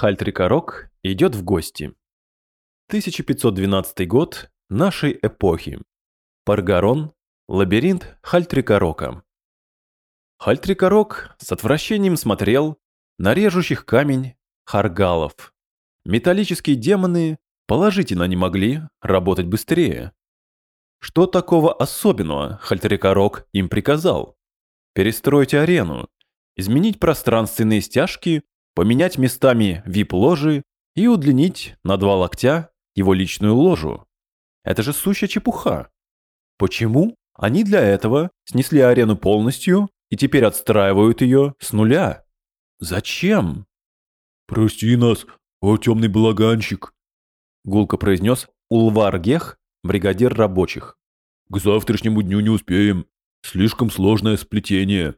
Хальтрикорок идет в гости. 1512 год нашей эпохи. Паргарон, лабиринт Хальтрикорока. Хальтрикорок с отвращением смотрел на режущих камень харгалов. Металлические демоны положительно не могли работать быстрее. Что такого особенного Хальтрикорок им приказал? Перестроить арену, изменить пространственные стяжки поменять местами вип-ложи и удлинить на два локтя его личную ложу. Это же сущая чепуха. Почему они для этого снесли арену полностью и теперь отстраивают ее с нуля? Зачем? «Прости нас, о темный балаганщик», — гулко произнес Улвар Гех, бригадир рабочих. «К завтрашнему дню не успеем. Слишком сложное сплетение».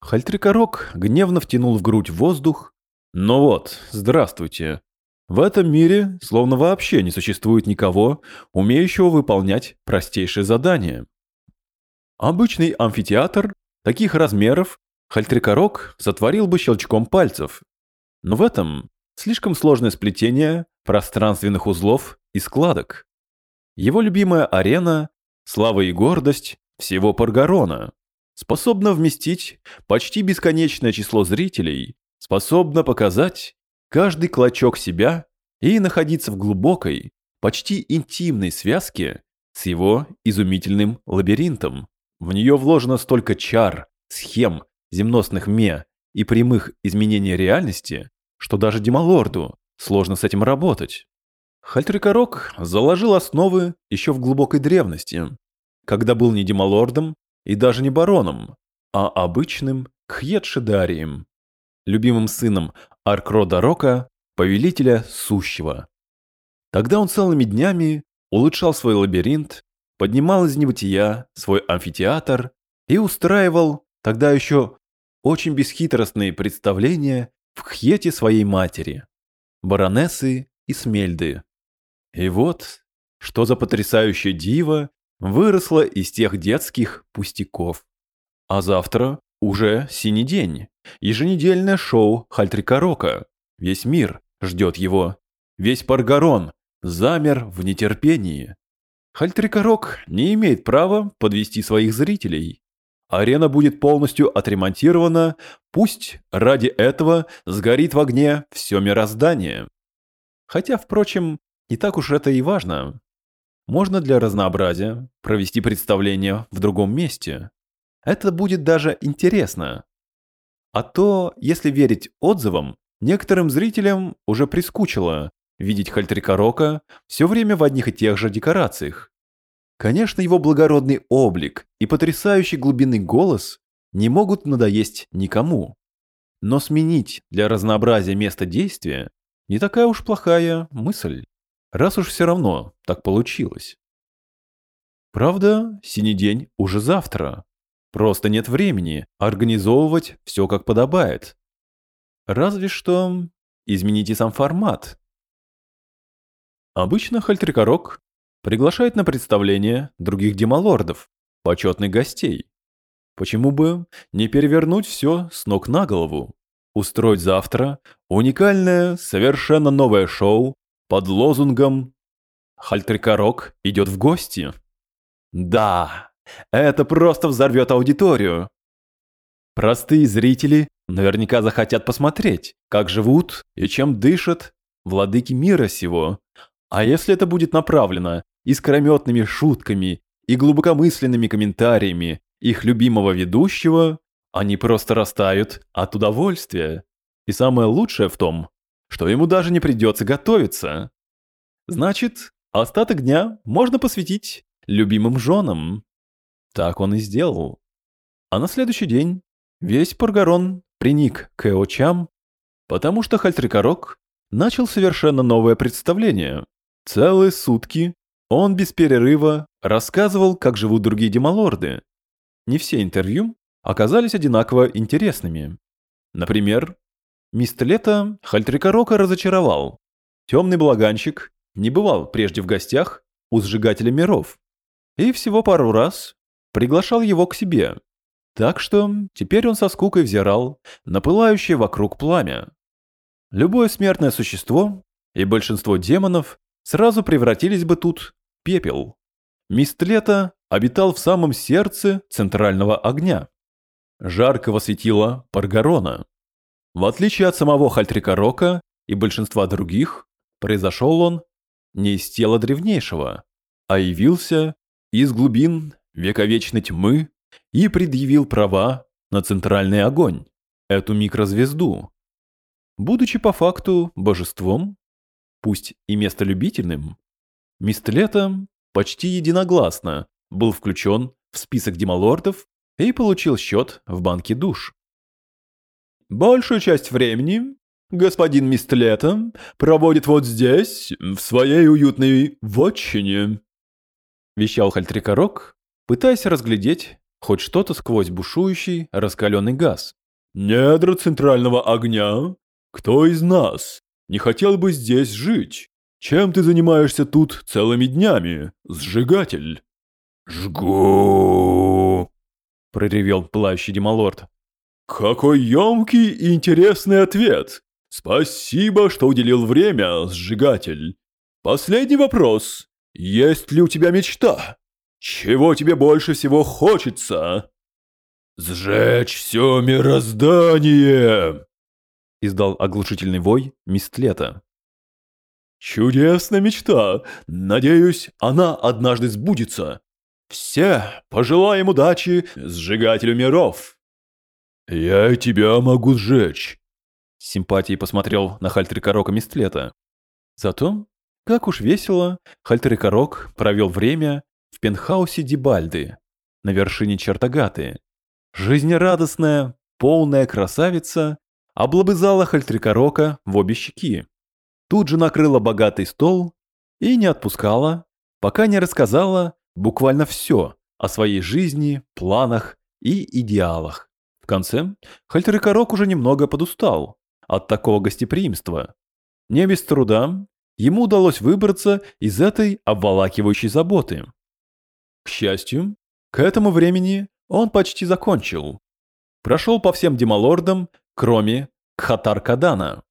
Хальтрикорок гневно втянул в грудь воздух. «Ну вот, здравствуйте. В этом мире словно вообще не существует никого, умеющего выполнять простейшие задания. Обычный амфитеатр таких размеров Хальтрикорок сотворил бы щелчком пальцев. Но в этом слишком сложное сплетение пространственных узлов и складок. Его любимая арена – слава и гордость всего Паргарона способна вместить почти бесконечное число зрителей, способна показать каждый клочок себя и находиться в глубокой, почти интимной связке с его изумительным лабиринтом. В нее вложено столько чар, схем, земносных ме и прямых изменений реальности, что даже Демалорду сложно с этим работать. Хальтрикорок заложил основы еще в глубокой древности, когда был не Демалордом, и даже не бароном, а обычным Кхьедшидарием, любимым сыном Аркрода Рока, повелителя Сущего. Тогда он целыми днями улучшал свой лабиринт, поднимал из небытия свой амфитеатр и устраивал тогда еще очень бесхитростные представления в Кхьете своей матери, баронессы и смельды. И вот, что за потрясающее диво выросла из тех детских пустяков. А завтра уже синий день, еженедельное шоу Хальтрика Весь мир ждет его. Весь Паргарон замер в нетерпении. Хальтрикорок не имеет права подвести своих зрителей. Арена будет полностью отремонтирована, пусть ради этого сгорит в огне все мироздание. Хотя, впрочем, не так уж это и важно. Можно для разнообразия провести представление в другом месте. Это будет даже интересно. А то, если верить отзывам, некоторым зрителям уже прискучило видеть Хальтрикорока все время в одних и тех же декорациях. Конечно, его благородный облик и потрясающий глубинный голос не могут надоесть никому. Но сменить для разнообразия место действия не такая уж плохая мысль раз уж все равно так получилось. Правда, синий день уже завтра. Просто нет времени организовывать все как подобает. Разве что измените сам формат. Обычно Хальтрикорок приглашает на представление других демалордов, почетных гостей. Почему бы не перевернуть все с ног на голову? Устроить завтра уникальное, совершенно новое шоу под лозунгом «Хальтрикорок идет в гости». Да, это просто взорвет аудиторию. Простые зрители наверняка захотят посмотреть, как живут и чем дышат владыки мира сего. А если это будет направлено искрометными шутками и глубокомысленными комментариями их любимого ведущего, они просто растают от удовольствия. И самое лучшее в том, что ему даже не придется готовиться. Значит, остаток дня можно посвятить любимым женам. Так он и сделал. А на следующий день весь Паргарон приник к Эочам, потому что Хальтрикорок начал совершенно новое представление. Целые сутки он без перерыва рассказывал, как живут другие демалорды. Не все интервью оказались одинаково интересными. Например, Мистлета Хальтрикорока разочаровал. Темный благанщик не бывал прежде в гостях у сжигателя миров. И всего пару раз приглашал его к себе. Так что теперь он со скукой взирал на пылающее вокруг пламя. любое смертное существо и большинство демонов сразу превратились бы тут в пепел. Мистлета обитал в самом сердце центрального огня. Жаркого светила Паргарона. В отличие от самого Хальтрикорока и большинства других, произошел он не из тела древнейшего, а явился из глубин вековечной тьмы и предъявил права на центральный огонь, эту микрозвезду. Будучи по факту божеством, пусть и местолюбительным, Мистлетом почти единогласно был включен в список демолордов и получил счет в банке душ. Большую часть времени господин Мистлета проводит вот здесь, в своей уютной вотчине. Вещал Хальтрикорок, пытаясь разглядеть хоть что-то сквозь бушующий раскаленный газ. «Недра центрального огня? Кто из нас не хотел бы здесь жить? Чем ты занимаешься тут целыми днями, сжигатель?» «Жгу!» – проревел плащий демолорд. «Какой емкий и интересный ответ! Спасибо, что уделил время, сжигатель. Последний вопрос. Есть ли у тебя мечта? Чего тебе больше всего хочется?» «Сжечь все мироздание!» Издал оглушительный вой Мистлета. «Чудесная мечта! Надеюсь, она однажды сбудется. Все пожелаем удачи сжигателю миров!» «Я тебя могу сжечь!» С симпатией посмотрел на Хальтрикорока Мистлета. Зато, как уж весело, Хальтрикорок провел время в пентхаусе Дибальды, на вершине Чертагаты. Жизнерадостная, полная красавица облобызала Хальтрикорока в обе щеки. Тут же накрыла богатый стол и не отпускала, пока не рассказала буквально все о своей жизни, планах и идеалах. Конце Хальтерикорок уже немного подустал от такого гостеприимства. Не без труда ему удалось выбраться из этой обволакивающей заботы. К счастью, к этому времени он почти закончил. Прошел по всем демолордам, кроме Кхатар-Кадана.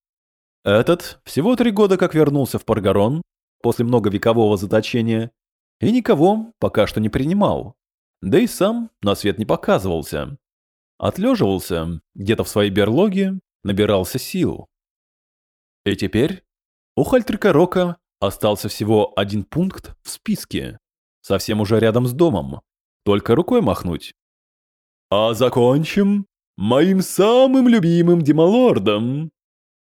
Этот всего три года как вернулся в Паргарон после многовекового заточения и никого пока что не принимал. Да и сам на свет не показывался. Отлеживался где-то в своей берлоге, набирался сил. И теперь у Хальтрика Рока остался всего один пункт в списке, совсем уже рядом с домом, только рукой махнуть. «А закончим моим самым любимым демолордом»,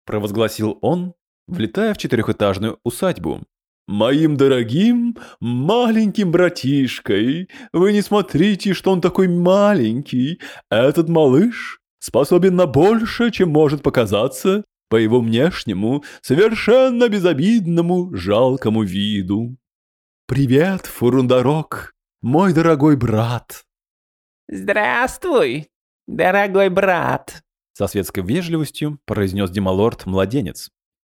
провозгласил он, влетая в четырехэтажную усадьбу. «Моим дорогим маленьким братишкой, вы не смотрите, что он такой маленький. Этот малыш способен на больше, чем может показаться по его внешнему, совершенно безобидному, жалкому виду. Привет, Фурундарок, мой дорогой брат!» «Здравствуй, дорогой брат!» Со светской вежливостью произнес Демалорд-младенец.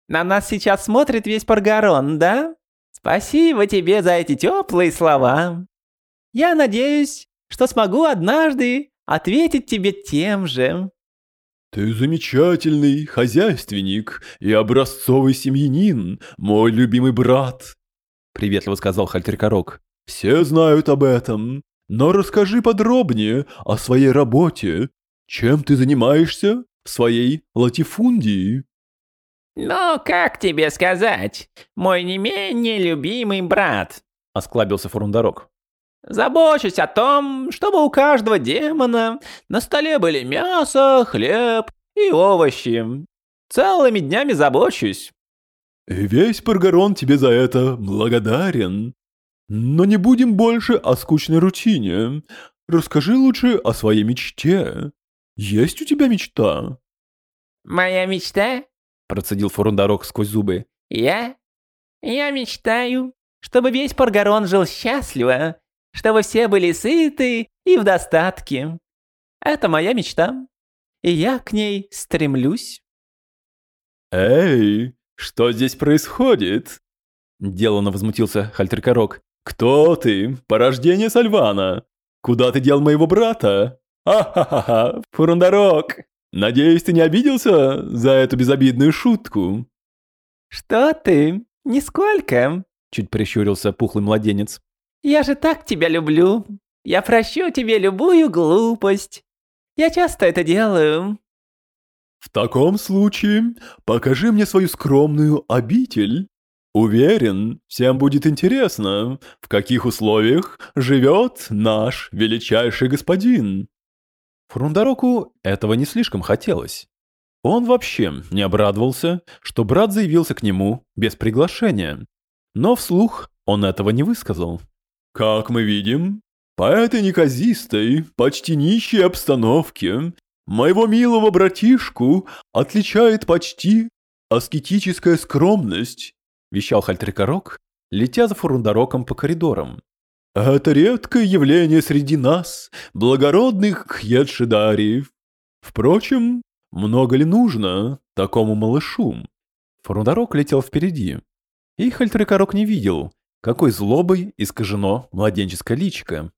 «На нас сейчас смотрит весь Паргарон, да?» Спасибо тебе за эти теплые слова. Я надеюсь, что смогу однажды ответить тебе тем же. Ты замечательный хозяйственник и образцовый семьянин, мой любимый брат, приветливо сказал Хальтеркорок. Все знают об этом, но расскажи подробнее о своей работе. Чем ты занимаешься в своей латифундии? «Ну, как тебе сказать, мой не менее любимый брат», — осклабился Фурундарок. «Забочусь о том, чтобы у каждого демона на столе были мясо, хлеб и овощи. Целыми днями забочусь». «Весь Паргарон тебе за это благодарен. Но не будем больше о скучной рутине. Расскажи лучше о своей мечте. Есть у тебя мечта?» «Моя мечта Процедил Фурундарок сквозь зубы. «Я? Я мечтаю, чтобы весь Паргарон жил счастливо, чтобы все были сыты и в достатке. Это моя мечта, и я к ней стремлюсь». «Эй, что здесь происходит?» Деланно возмутился Хальтеркорок. «Кто ты? Порождение Сальвана? Куда ты дел моего брата? Ха-ха-ха, Фурундарок!» Надеюсь, ты не обиделся за эту безобидную шутку?» «Что ты? Нисколько!» — чуть прищурился пухлый младенец. «Я же так тебя люблю. Я прощу тебе любую глупость. Я часто это делаю». «В таком случае покажи мне свою скромную обитель. Уверен, всем будет интересно, в каких условиях живет наш величайший господин». Фрундароку этого не слишком хотелось. Он вообще не обрадовался, что брат заявился к нему без приглашения. Но вслух он этого не высказал. «Как мы видим, по этой неказистой, почти нищей обстановке моего милого братишку отличает почти аскетическая скромность», вещал Хальтрикорок, летя за Фурундароком по коридорам. «Это редкое явление среди нас, благородных кхьедшидариев. Впрочем, много ли нужно такому малышу?» Фурундарок летел впереди, и Хальтрикорок не видел, какой злобой искажено младенческое личико.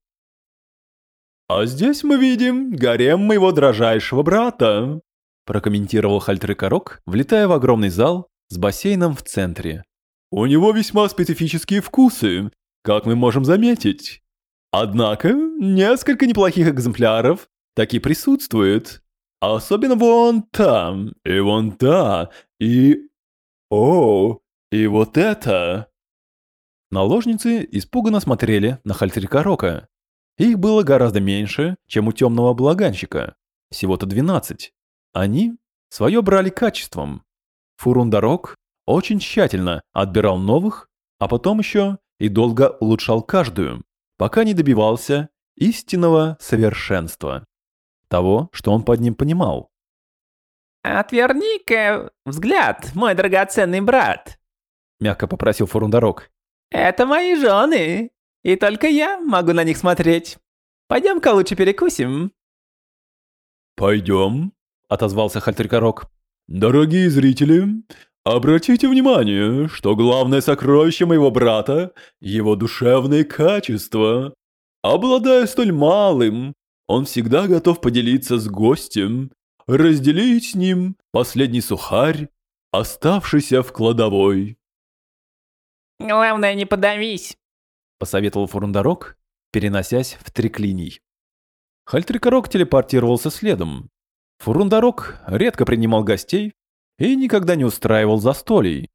«А здесь мы видим гарем моего дрожайшего брата», прокомментировал Хальтрикорок, влетая в огромный зал с бассейном в центре. «У него весьма специфические вкусы, как мы можем заметить. Однако, несколько неплохих экземпляров таки присутствует. Особенно вон там, и вон та, и... О, и вот это!» Наложницы испуганно смотрели на Хальтрикорока. Их было гораздо меньше, чем у темного благанщика. Всего-то 12. Они свое брали качеством. Фурундарок очень тщательно отбирал новых, а потом еще и долго улучшал каждую, пока не добивался истинного совершенства. Того, что он под ним понимал. «Отверни-ка взгляд, мой драгоценный брат», — мягко попросил Фурундарок. «Это мои жены. И только я могу на них смотреть. Пойдем-ка лучше перекусим». «Пойдем», — отозвался Хальтрикорок. «Дорогие зрители, обратите внимание, что главное сокровище моего брата — его душевные качества. Обладая столь малым, он всегда готов поделиться с гостем, разделить с ним последний сухарь, оставшийся в кладовой». «Главное, не подавись», посоветовал Фурундарок, переносясь в триклиний. Хальтрикорок телепортировался следом. Фурундарок редко принимал гостей и никогда не устраивал застолий,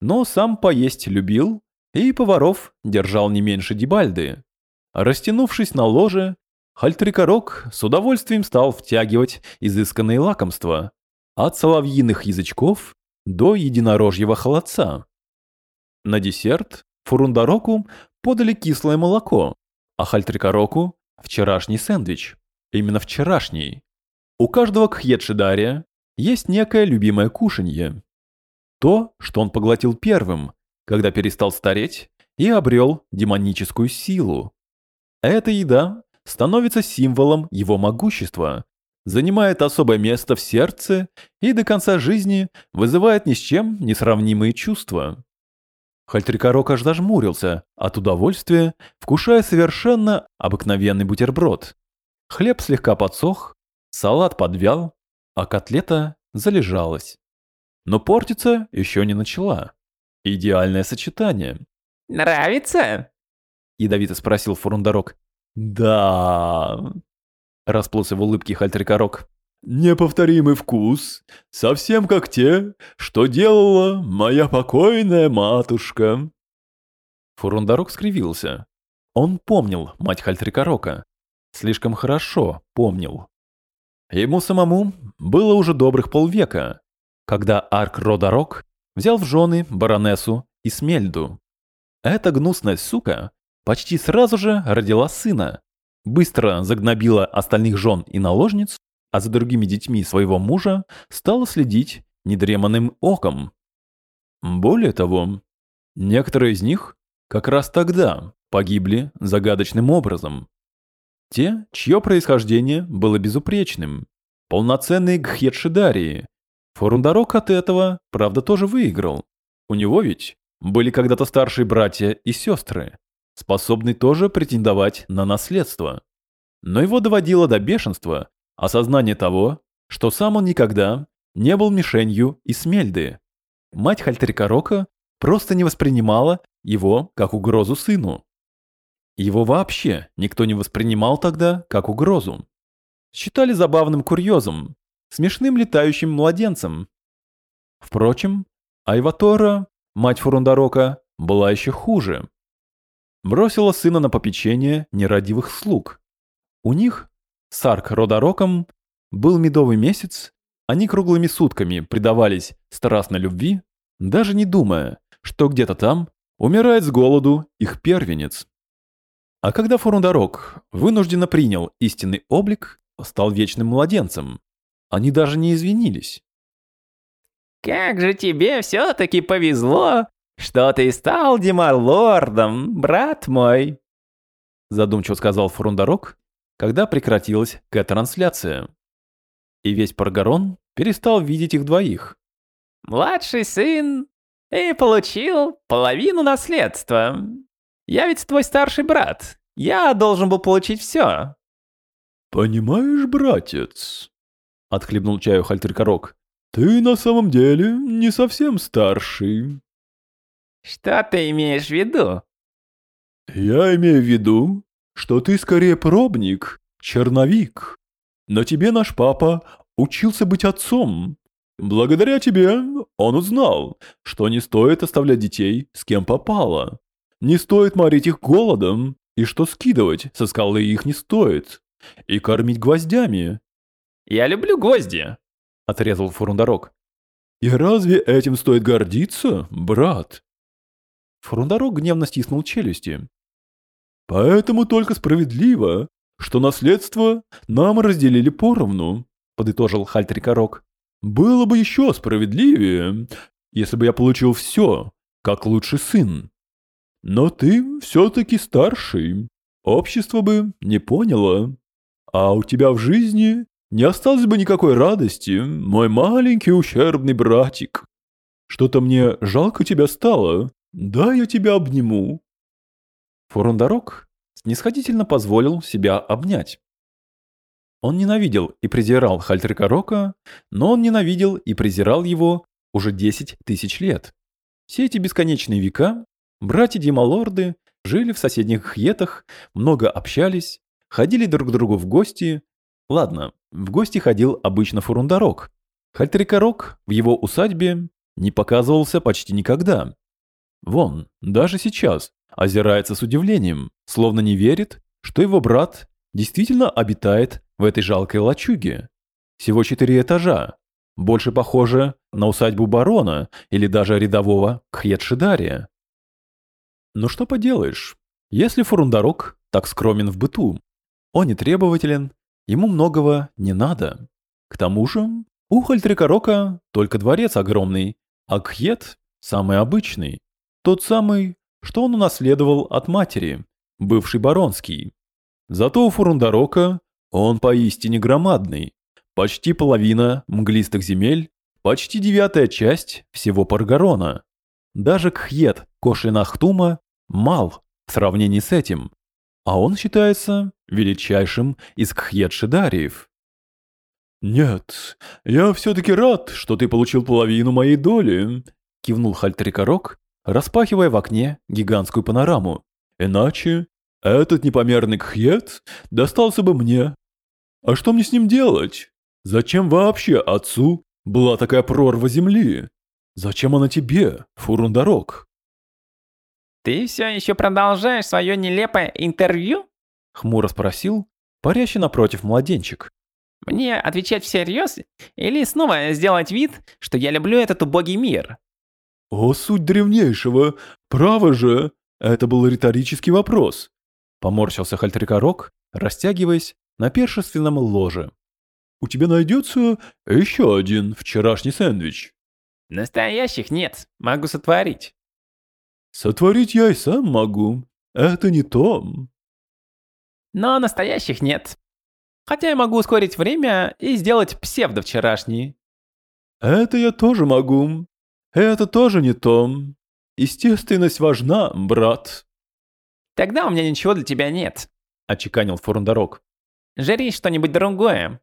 но сам поесть любил и поваров держал не меньше Дебальды. Растянувшись на ложе, Хальтрикорок с удовольствием стал втягивать изысканные лакомства, от соловьиных язычков до единорожьего холодца. На десерт Фурундароку подали кислое молоко, а Хальтрикороку – вчерашний сэндвич. Именно вчерашний. У каждого кхьедшидария есть некое любимое кушанье. То, что он поглотил первым, когда перестал стареть и обрел демоническую силу. Эта еда становится символом его могущества, занимает особое место в сердце и до конца жизни вызывает ни с чем не сравнимые чувства. Хальтрикорок аж зажмурился от удовольствия, вкушая совершенно обыкновенный бутерброд. Хлеб слегка подсох, салат подвял, а котлета залежалась. Но портиться еще не начала. Идеальное сочетание. «Нравится?» – ядовито спросил Фурундарок. «Да...» – расплылся в улыбке Хальтрикорок. Неповторимый вкус, совсем как те, что делала моя покойная матушка. Фурундарок скривился. Он помнил мать Хальтрикорока. Слишком хорошо помнил. Ему самому было уже добрых полвека, когда Арк Родарок взял в жены баронессу Исмельду. Эта гнусная сука почти сразу же родила сына, быстро загнобила остальных жен и наложниц а за другими детьми своего мужа стала следить недреманным оком. Более того, некоторые из них как раз тогда погибли загадочным образом. Те, чье происхождение было безупречным, полноценные гхедшидарии. Форундарок от этого, правда, тоже выиграл. У него ведь были когда-то старшие братья и сестры, способные тоже претендовать на наследство. Но его доводило до бешенства Осознание того, что сам он никогда не был мишенью Исмельды. Мать Хальтерикорока просто не воспринимала его как угрозу сыну. Его вообще никто не воспринимал тогда как угрозу. Считали забавным курьезом, смешным летающим младенцем. Впрочем, Айватора, мать Фурундарока, была еще хуже. Бросила сына на попечение нерадивых слуг. У них, с Арк Родароком, был медовый месяц, они круглыми сутками предавались страстной любви, даже не думая, что где-то там умирает с голоду их первенец. А когда Фурундарок вынужденно принял истинный облик, стал вечным младенцем, они даже не извинились. «Как же тебе все-таки повезло, что ты стал Демарлордом, брат мой!» Задумчиво сказал Фурундарок, когда прекратилась К-трансляция. И весь Паргарон перестал видеть их двоих. «Младший сын и получил половину наследства. Я ведь твой старший брат. Я должен был получить все. «Понимаешь, братец?» — отхлебнул чаю Хальтеркорок. «Ты на самом деле не совсем старший». «Что ты имеешь в виду?» «Я имею в виду, что ты скорее пробник, черновик. Но тебе наш папа учился быть отцом. Благодаря тебе он узнал, что не стоит оставлять детей с кем попало. Не стоит морить их голодом, и что скидывать со скалы их не стоит. И кормить гвоздями. «Я люблю гвозди», — отрезал Фурундарок. «И разве этим стоит гордиться, брат?» Фурундарок гневно стиснул челюсти. «Поэтому только справедливо, что наследство нам разделили поровну», — подытожил Хальтрикорок. «Было бы еще справедливее, если бы я получил все, как лучший сын. Но ты все-таки старший, общество бы не поняло. А у тебя в жизни не осталось бы никакой радости, мой маленький ущербный братик. Что-то мне жалко тебя стало. Да, я тебя обниму. Фурундарок снисходительно позволил себя обнять. Он ненавидел и презирал Хальтрикорока, но он ненавидел и презирал его уже 10 тысяч лет. Все эти бесконечные века братья Дималорды жили в соседних хьетах, много общались, ходили друг к другу в гости. Ладно, в гости ходил обычно Фурундарок. Хальтрикорок в его усадьбе не показывался почти никогда. Вон, даже сейчас, озирается с удивлением, словно не верит, что его брат действительно обитает в этой жалкой лачуге. Всего четыре этажа. Больше похоже на усадьбу барона или даже рядового Кхьетшидария. Но что поделаешь, если Фурундарок так скромен в быту, он не требователен, ему многого не надо. К тому же, у Хальтрикорока только дворец огромный, а Кхет самый обычный. Тот самый, что он унаследовал от матери, бывший баронский. Зато у Фурундарока он поистине громадный. Почти половина мглистых земель, почти девятая часть всего Паргарона. Даже Кхет Кошинахтума мал в сравнении с этим а он считается величайшим из кхьедшидариев. «Нет, я все-таки рад, что ты получил половину моей доли», — кивнул Хальтрикорок, распахивая в окне гигантскую панораму. «Иначе этот непомерный кхьет достался бы мне. А что мне с ним делать? Зачем вообще отцу была такая прорва земли? Зачем она тебе, Фурундарок?» «Ты все еще продолжаешь свое нелепое интервью?» — хмуро спросил парящий напротив младенчик. «Мне отвечать всерьез или снова сделать вид, что я люблю этот убогий мир?» «О, суть древнейшего! Право же! Это был риторический вопрос!» Поморщился Хальтрикорок, растягиваясь на першественном ложе. «У тебя найдется еще один вчерашний сэндвич?» «Настоящих нет, могу сотворить». Сотворить я и сам могу. Это не то. Но настоящих нет. Хотя я могу ускорить время и сделать псевдо-вчерашний. Это я тоже могу. Это тоже не то. Естественность важна, брат. Тогда у меня ничего для тебя нет, отчеканил Фурундарок. Жри что-нибудь другое.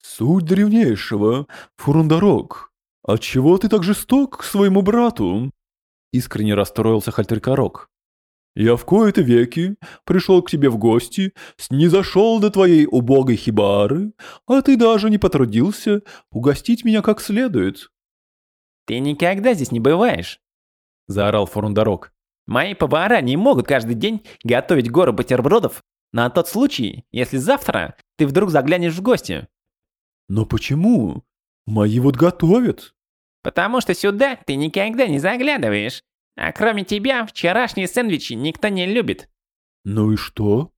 Суть древнейшего, Фурундарок. Отчего ты так жесток к своему брату? Искренне расстроился Хальтеркорок. Я в кои-то веки пришел к тебе в гости, снизошел до твоей убогой хибары, а ты даже не потрудился угостить меня как следует. Ты никогда здесь не бываешь, заорал Фурундарок. Мои повара не могут каждый день готовить гору бутербродов на тот случай, если завтра ты вдруг заглянешь в гости. Но почему? Мои вот готовят. Потому что сюда ты никогда не заглядываешь. А кроме тебя, вчерашние сэндвичи никто не любит. Ну и что?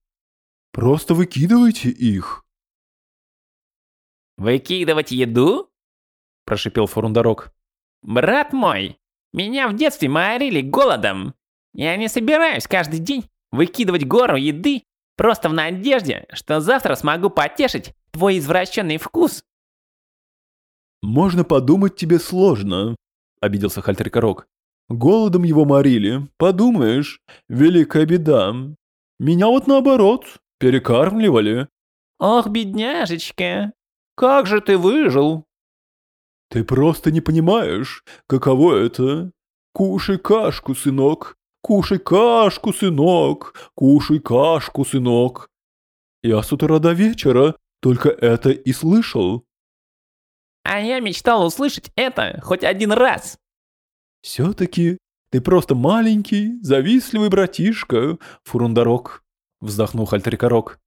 Просто выкидывайте их. Выкидывать еду? Прошипел Фурундарок. Брат мой, меня в детстве морили голодом. Я не собираюсь каждый день выкидывать гору еды просто в надежде, что завтра смогу потешить твой извращенный вкус. Можно подумать тебе сложно, обиделся Хальтеркорок. Голодом его морили, подумаешь, великая беда. Меня вот наоборот, перекармливали. Ох, бедняжечка, как же ты выжил? Ты просто не понимаешь, каково это. Кушай кашку, сынок, кушай кашку, сынок, кушай кашку, сынок. Я с утра до вечера только это и слышал. А я мечтал услышать это хоть один раз. «Все-таки ты просто маленький, завистливый братишка, Фурундарок», — вздохнул Хальтрикорок.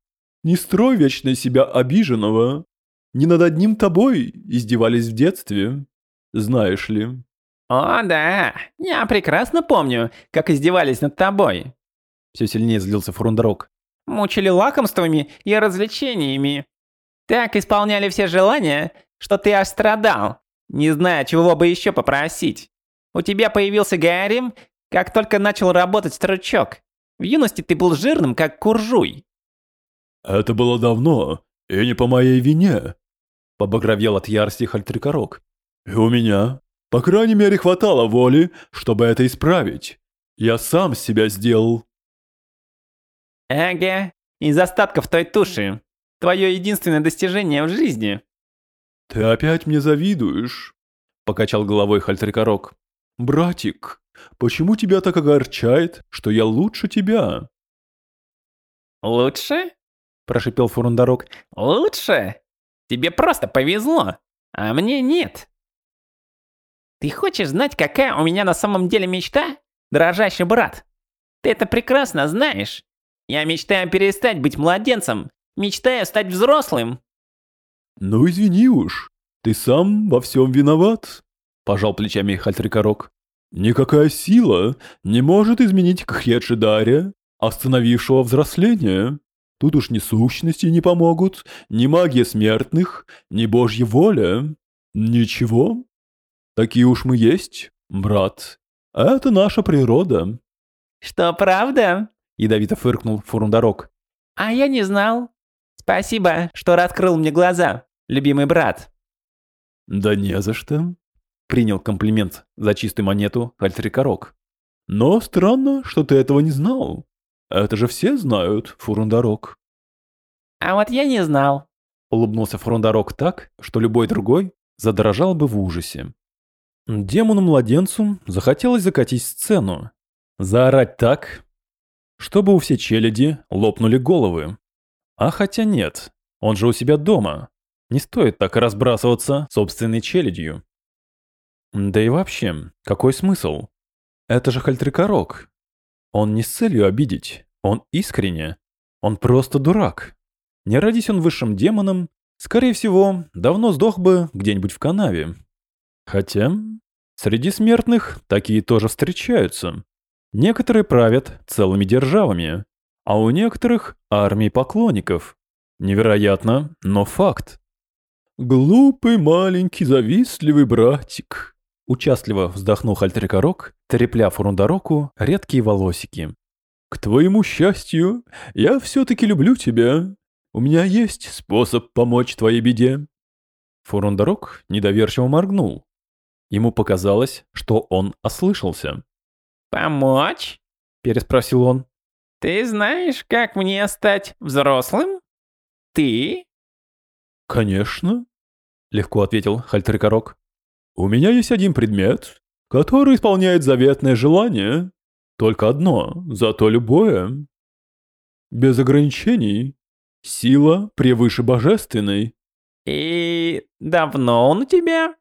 «Не строй вечно себя обиженного. Не над одним тобой издевались в детстве, знаешь ли». «О, да, я прекрасно помню, как издевались над тобой». Все сильнее злился Фурундарок. «Мучили лакомствами и развлечениями. Так исполняли все желания, что ты аж страдал, не зная, чего бы еще попросить. У тебя появился гарем, как только начал работать стручок. В юности ты был жирным, как куржуй. Это было давно, и не по моей вине. Побагровел от ярости Хальтрикорок. И у меня, по крайней мере, хватало воли, чтобы это исправить. Я сам себя сделал. Ага, из остатков той туши. Твое единственное достижение в жизни. Ты опять мне завидуешь? Покачал головой Хальтрикорок. «Братик, почему тебя так огорчает, что я лучше тебя?» «Лучше?» – прошипел Фурундарок. «Лучше? Тебе просто повезло, а мне нет». «Ты хочешь знать, какая у меня на самом деле мечта, дорожайший брат? Ты это прекрасно знаешь. Я мечтаю перестать быть младенцем, мечтаю стать взрослым». «Ну извини уж, ты сам во всем виноват», пожал плечами Хальтрикорок. Никакая сила не может изменить Кхедшидаря, остановившего взросление. Тут уж ни сущности не помогут, ни магия смертных, ни божья воля. Ничего. Такие уж мы есть, брат. Это наша природа. Что, правда? Ядовито фыркнул Фурундарок. А я не знал. Спасибо, что раскрыл мне глаза, любимый брат. Да не за что. Принял комплимент за чистую монету Альтрикорок. Но странно, что ты этого не знал. Это же все знают, Фурундарок. А вот я не знал. Улыбнулся Фурундарок так, что любой другой задрожал бы в ужасе. Демону-младенцу захотелось закатить сцену. Заорать так, чтобы у всей челяди лопнули головы. А хотя нет, он же у себя дома. Не стоит так разбрасываться собственной челядью. Да и вообще, какой смысл? Это же Хальтрикорок. Он не с целью обидеть, он искренне. Он просто дурак. Не родись он высшим демоном, скорее всего, давно сдох бы где-нибудь в канаве. Хотя, среди смертных такие тоже встречаются. Некоторые правят целыми державами, а у некоторых армии поклонников. Невероятно, но факт. «Глупый маленький завистливый братик», Участливо вздохнул Хальтрикорок, трепля Фурундароку редкие волосики. «К твоему счастью, я все-таки люблю тебя. У меня есть способ помочь твоей беде». Фурундарок недоверчиво моргнул. Ему показалось, что он ослышался. «Помочь?» – переспросил он. «Ты знаешь, как мне стать взрослым? Ты?» Конечно, легко ответил Хальтрикорок. У меня есть один предмет, который исполняет заветное желание. Только одно, зато любое. Без ограничений. Сила превыше божественной. И давно он у тебя?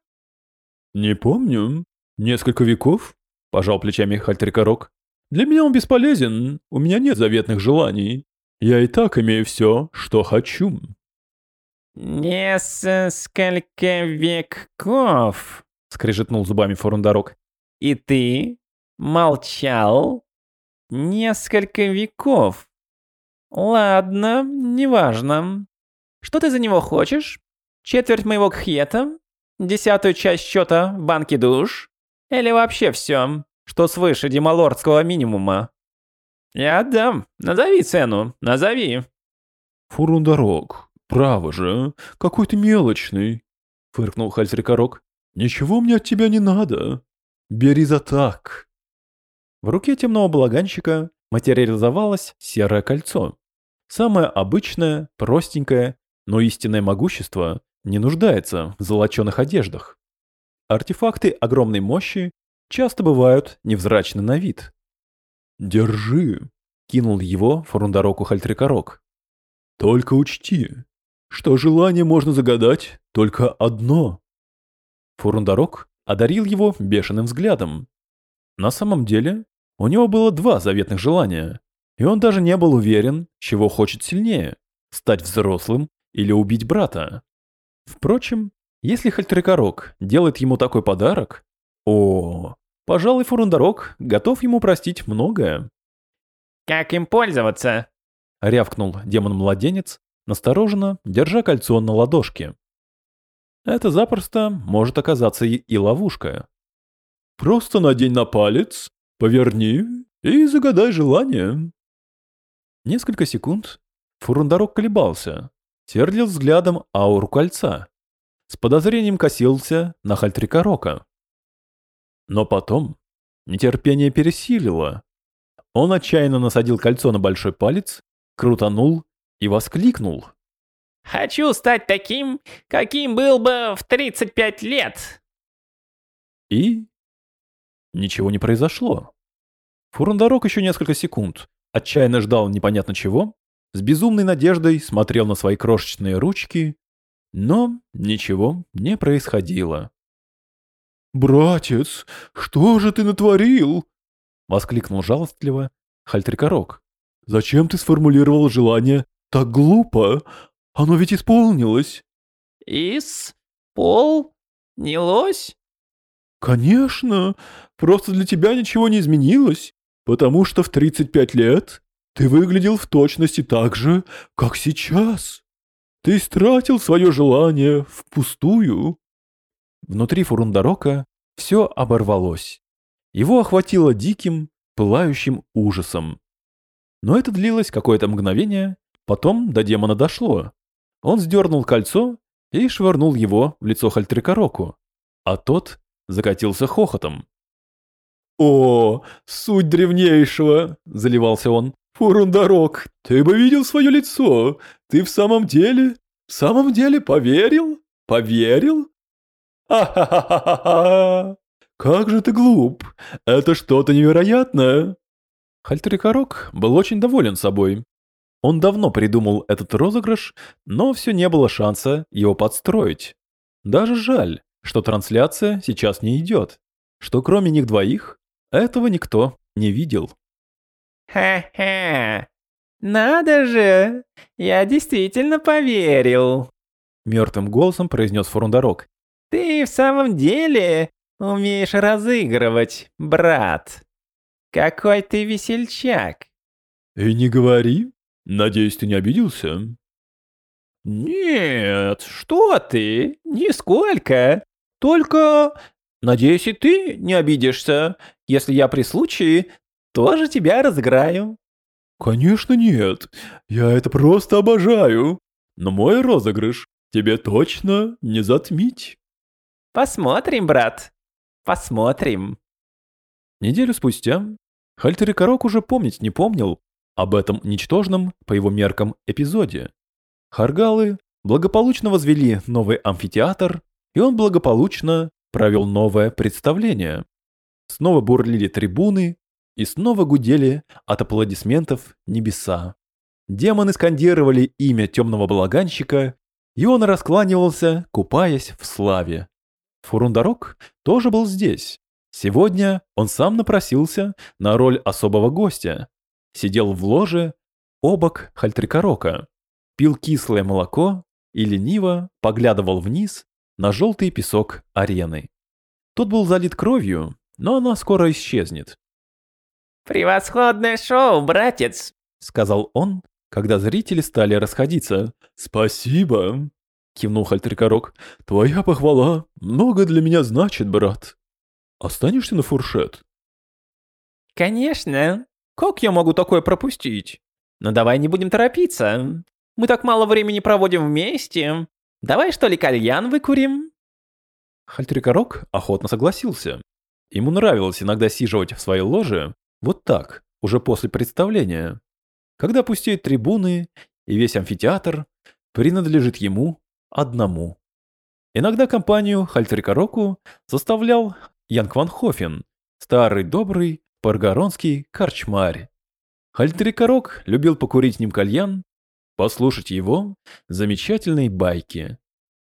Не помню. Несколько веков, пожал плечами Хальтрикорок. Для меня он бесполезен, у меня нет заветных желаний. Я и так имею все, что хочу. «Несколько веков», — скрежетнул зубами Фурундарок. «И ты молчал несколько веков. Ладно, неважно. Что ты за него хочешь? Четверть моего кхета? Десятую часть счета в банке душ? Или вообще все, что свыше демалордского минимума?» «Я отдам. Назови цену. Назови». «Фурундарок, право же, какой ты мелочный», — фыркнул Хальзрикорок. «Ничего мне от тебя не надо. Бери за так». В руке темного балаганщика материализовалось серое кольцо. Самое обычное, простенькое, но истинное могущество не нуждается в золоченых одеждах. Артефакты огромной мощи часто бывают невзрачны на вид. «Держи», — кинул его Фурундароку Хальтрикорок. «Только учти, что желание можно загадать только одно». Фурундарок одарил его бешеным взглядом. На самом деле, у него было два заветных желания, и он даже не был уверен, чего хочет сильнее – стать взрослым или убить брата. Впрочем, если Хальтрикорок делает ему такой подарок, о, Пожалуй, Фурундарок готов ему простить многое. «Как им пользоваться?» — рявкнул демон-младенец, настороженно держа кольцо на ладошке. Это запросто может оказаться и, ловушка. «Просто надень на палец, поверни и загадай желание». Несколько секунд Фурундарок колебался, сверлил взглядом ауру кольца, с подозрением косился на Хальтрикорока. Но потом нетерпение пересилило. Он отчаянно насадил кольцо на большой палец, крутанул и воскликнул. «Хочу стать таким, каким был бы в 35 лет!» И ничего не произошло. Фурундарок еще несколько секунд отчаянно ждал непонятно чего, с безумной надеждой смотрел на свои крошечные ручки, но ничего не происходило. «Братец, что же ты натворил?» — воскликнул жалостливо Хальтрикорок. «Зачем ты сформулировал желание так глупо? Оно ведь исполнилось!» «Ис? Пол? Не лось?» «Конечно! Просто для тебя ничего не изменилось, потому что в 35 лет ты выглядел в точности так же, как сейчас. Ты истратил свое желание впустую». Внутри Фурундарока все оборвалось. Его охватило диким, пылающим ужасом. Но это длилось какое-то мгновение, потом до демона дошло. Он сдернул кольцо и швырнул его в лицо Хальтрикороку, а тот закатился хохотом. «О, суть древнейшего!» – заливался он. «Фурундарок, ты бы видел свое лицо! Ты в самом деле, в самом деле поверил? Поверил? «Ха-ха-ха-ха-ха! Как же ты глуп! Это что-то невероятное!» Хальтерикорок был очень доволен собой. Он давно придумал этот розыгрыш, но все не было шанса его подстроить. Даже жаль, что трансляция сейчас не идет, что кроме них двоих этого никто не видел. «Ха-ха! Надо же! Я действительно поверил!» Мертвым голосом произнес Фурундарок. Ты в самом деле умеешь разыгрывать, брат. Какой ты весельчак. И не говори. Надеюсь, ты не обиделся? Нет, что ты? Нисколько. Только, надеюсь, и ты не обидишься, если я при случае тоже тебя разыграю. Конечно нет. Я это просто обожаю. Но мой розыгрыш тебе точно не затмить. Посмотрим, брат. Посмотрим. Неделю спустя Хальтер Корок уже помнить не помнил об этом ничтожном, по его меркам, эпизоде. Харгалы благополучно возвели новый амфитеатр, и он благополучно провел новое представление. Снова бурлили трибуны, и снова гудели от аплодисментов небеса. Демоны скандировали имя темного балаганщика, и он раскланивался, купаясь в славе. Фурундарок тоже был здесь. Сегодня он сам напросился на роль особого гостя. Сидел в ложе, обок Хальтрикорока, пил кислое молоко и лениво поглядывал вниз на желтый песок арены. Тот был залит кровью, но она скоро исчезнет. «Превосходное шоу, братец!» — сказал он, когда зрители стали расходиться. «Спасибо!» — кивнул Хальтрикорок. «Твоя похвала много для меня значит, брат. Останешься на фуршет?» «Конечно. Как я могу такое пропустить? Но давай не будем торопиться. Мы так мало времени проводим вместе. Давай что ли кальян выкурим?» Хальтрикорок охотно согласился. Ему нравилось иногда сиживать в своей ложе вот так, уже после представления. Когда пустеют трибуны и весь амфитеатр принадлежит ему одному. Иногда компанию Хальтрикороку составлял Янг Ван Хофен, старый добрый паргоронский корчмарь. Хальтрикорок любил покурить с ним кальян, послушать его замечательные байки.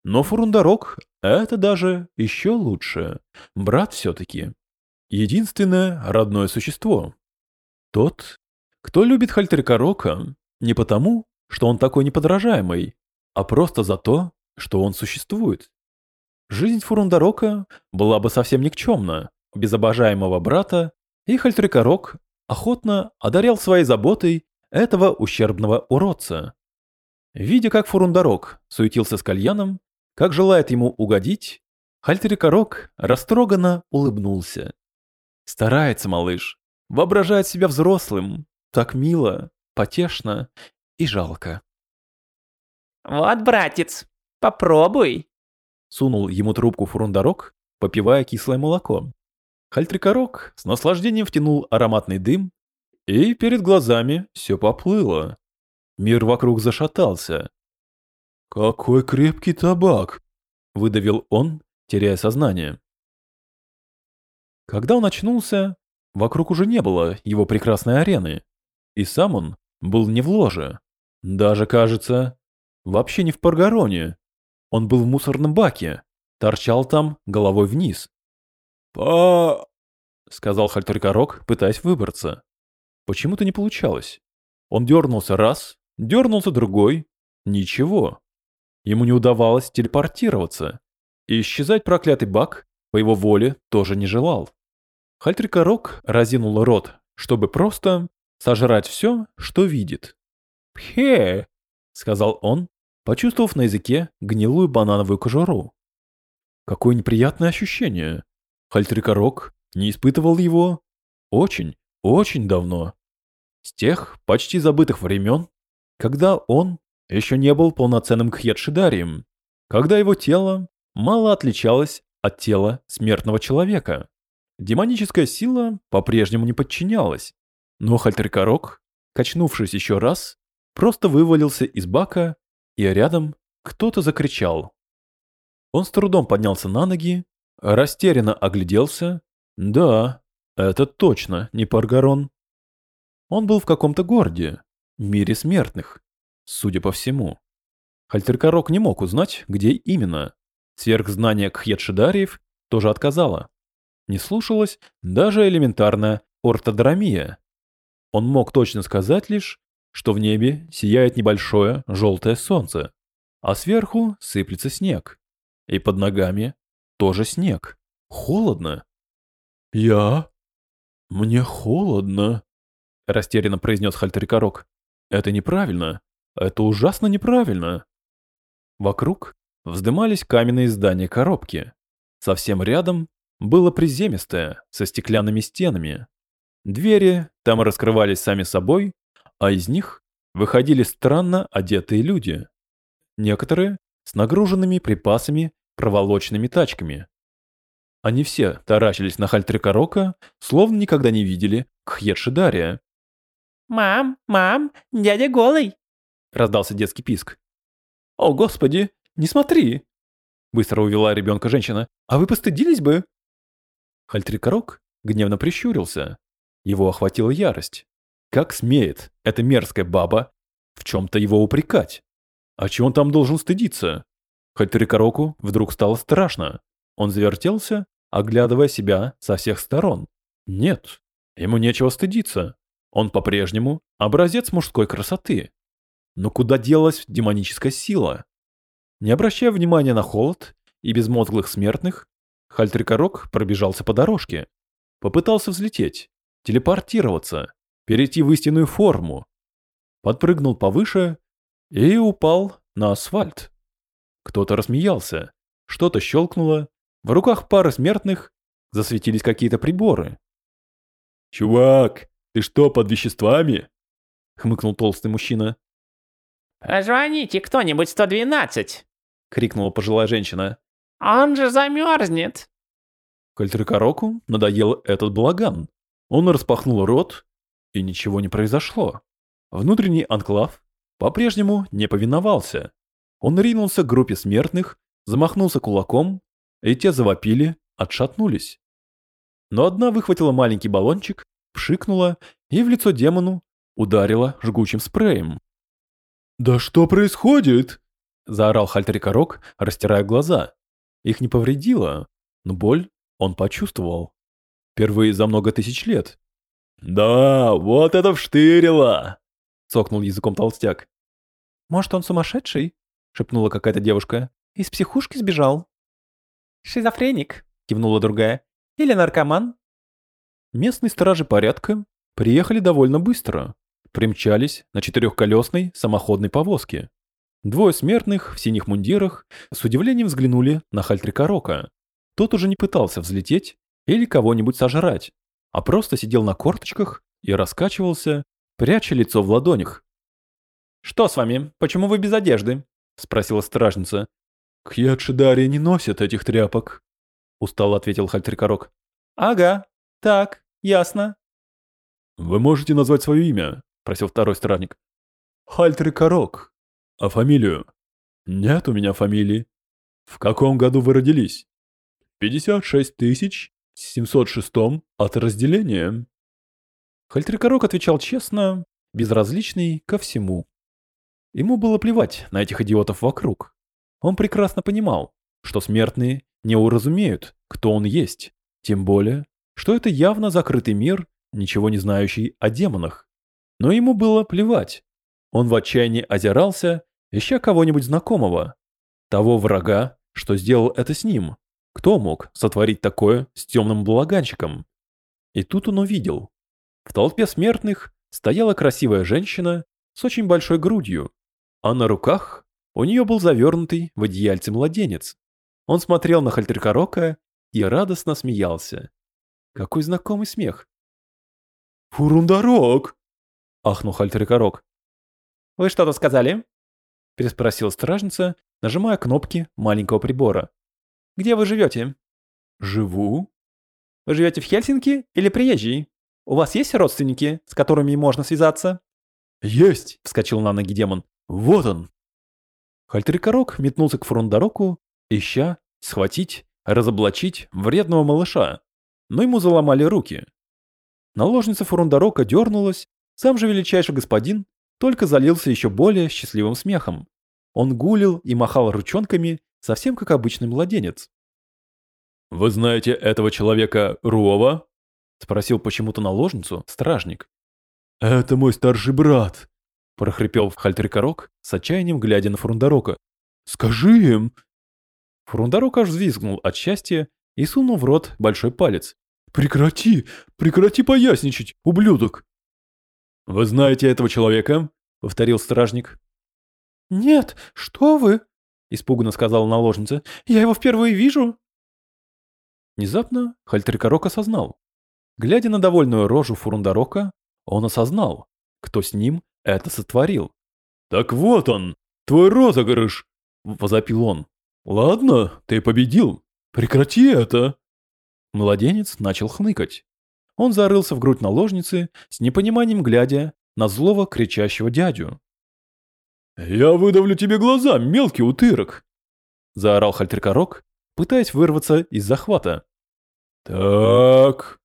Но Фурундарок — это даже еще лучше. Брат все-таки. Единственное родное существо. Тот, кто любит Хальтеркорока не потому, что он такой неподражаемый, а просто за то, что он существует. Жизнь Фурундарока была бы совсем никчемна без обожаемого брата, и Хальтрикорок охотно одарял своей заботой этого ущербного уродца. Видя, как Фурундарок суетился с кальяном, как желает ему угодить, Хальтрикорок растроганно улыбнулся. Старается малыш, воображает себя взрослым, так мило, потешно и жалко. «Вот, братец, попробуй!» Сунул ему трубку фурундарок, попивая кислое молоко. Хальтрикорок с наслаждением втянул ароматный дым, и перед глазами все поплыло. Мир вокруг зашатался. «Какой крепкий табак!» — выдавил он, теряя сознание. Когда он очнулся, вокруг уже не было его прекрасной арены. И сам он был не в ложе. Даже, кажется, вообще не в Паргароне. Он был в мусорном баке, торчал там головой вниз. «Па...» — сказал Хальтеркорок, пытаясь выбраться. Почему-то не получалось. Он дернулся раз, дернулся другой. Ничего. Ему не удавалось телепортироваться. И исчезать проклятый бак по его воле тоже не желал. Хальтрикорок разинул рот, чтобы просто сожрать все, что видит. «Пхе!» — сказал он, почувствовав на языке гнилую банановую кожуру. Какое неприятное ощущение. Хальтрикорок не испытывал его очень, очень давно. С тех почти забытых времен, когда он еще не был полноценным кхьедшидарием, когда его тело мало отличалось от тела смертного человека. Демоническая сила по-прежнему не подчинялась, но Хальтеркорок, качнувшись еще раз, просто вывалился из бака, и рядом кто-то закричал. Он с трудом поднялся на ноги, растерянно огляделся. Да, это точно не Паргарон. Он был в каком-то городе, мире смертных, судя по всему. Хальтеркорок не мог узнать, где именно. Сверхзнание Кхьедшидариев тоже отказало. Не слушалась даже элементарная ортодромия. Он мог точно сказать лишь, что в небе сияет небольшое желтое солнце, а сверху сыплется снег. И под ногами тоже снег. Холодно. «Я? Мне холодно», — растерянно произнес Хальтерикорок. «Это неправильно. Это ужасно неправильно». Вокруг вздымались каменные здания коробки. Совсем рядом было приземистое, со стеклянными стенами. Двери там раскрывались сами собой, а из них выходили странно одетые люди. Некоторые с нагруженными припасами проволочными тачками. Они все таращились на Хальтрикорока, словно никогда не видели Кхьедшидария. «Мам, мам, дядя голый!» — раздался детский писк. «О, господи, не смотри!» Быстро увела ребенка женщина. «А вы постыдились бы?» Хальтрикорок гневно прищурился. Его охватила ярость. Как смеет эта мерзкая баба в чем-то его упрекать? А чего он там должен стыдиться? Хальтерикороку вдруг стало страшно. Он завертелся, оглядывая себя со всех сторон. Нет, ему нечего стыдиться. Он по-прежнему образец мужской красоты. Но куда делась демоническая сила? Не обращая внимания на холод и безмозглых смертных, Хальтрикорок пробежался по дорожке. Попытался взлететь, телепортироваться, перейти в истинную форму. Подпрыгнул повыше и упал на асфальт. Кто-то рассмеялся, что-то щелкнуло, в руках пары смертных засветились какие-то приборы. «Чувак, ты что, под веществами?» — хмыкнул толстый мужчина. «Позвоните кто-нибудь 112!» — крикнула пожилая женщина. «Он же замерзнет!» Кальтрикороку надоел этот балаган. Он распахнул рот, и ничего не произошло. Внутренний анклав по-прежнему не повиновался. Он ринулся к группе смертных, замахнулся кулаком, и те завопили, отшатнулись. Но одна выхватила маленький баллончик, пшикнула и в лицо демону ударила жгучим спреем. «Да что происходит?» – заорал Хальтерикорок, растирая глаза. Их не повредило, но боль он почувствовал. Впервые за много тысяч лет. «Да, вот это вштырило!» – цокнул языком толстяк. «Может, он сумасшедший?» – шепнула какая-то девушка. «Из психушки сбежал». «Шизофреник», – кивнула другая. «Или наркоман». Местные стражи порядка приехали довольно быстро. Примчались на четырехколесной самоходной повозке. Двое смертных в синих мундирах с удивлением взглянули на Хальтрика Тот уже не пытался взлететь или кого-нибудь сожрать, а просто сидел на корточках и раскачивался, пряча лицо в ладонях. «Что с вами? Почему вы без одежды?» — спросила стражница. «Кьядшидари не носят этих тряпок», — устало ответил Хальтрикорок. «Ага, так, ясно». «Вы можете назвать свое имя?» — просил второй стражник. «Хальтрикорок». «А фамилию?» «Нет у меня фамилии». «В каком году вы родились?» «56 тысяч 706 от разделения». Хальтрикорок отвечал честно, безразличный ко всему. Ему было плевать на этих идиотов вокруг. Он прекрасно понимал, что смертные не уразумеют, кто он есть, тем более, что это явно закрытый мир, ничего не знающий о демонах. Но ему было плевать. Он в отчаянии озирался, ища кого-нибудь знакомого. Того врага, что сделал это с ним. Кто мог сотворить такое с темным балаганчиком? И тут он увидел. В толпе смертных стояла красивая женщина с очень большой грудью, а на руках у нее был завернутый в одеяльце младенец. Он смотрел на Хальтеркорока и радостно смеялся. Какой знакомый смех. «Фурундарок!» — ахнул Хальтеркорок. «Вы что-то сказали?» — переспросила стражница, нажимая кнопки маленького прибора. «Где вы живете?» «Живу». «Вы живете в Хельсинки или приезжий? У вас есть родственники, с которыми можно связаться?» «Есть!» — вскочил на ноги демон. «Вот он!» Хальтерикорок метнулся к Фрундороку, ища схватить, разоблачить вредного малыша, но ему заломали руки. Наложница Фрундорока дернулась, сам же величайший господин только залился еще более счастливым смехом. Он гулил и махал ручонками, совсем как обычный младенец. «Вы знаете этого человека Руова?» — спросил почему-то наложницу стражник. «Это мой старший брат», прохрипел Хальтеркорок с отчаянием глядя на Фрундорока. «Скажи им!» Фрундорок аж взвизгнул от счастья и сунул в рот большой палец. «Прекрати! Прекрати поясничать, ублюдок!» «Вы знаете этого человека?» — повторил стражник. «Нет, что вы?» — испуганно сказала наложница. «Я его впервые вижу». Внезапно Хальтеркорок осознал. Глядя на довольную рожу Фрундорока, он осознал, кто с ним это сотворил. «Так вот он, твой розыгрыш!» — возопил он. «Ладно, ты победил. Прекрати это!» Младенец начал хныкать. Он зарылся в грудь наложницы, с непониманием глядя на злого кричащего дядю. «Я выдавлю тебе глаза, мелкий утырок!» Заорал Хальтрикорок, пытаясь вырваться из захвата. «Так...»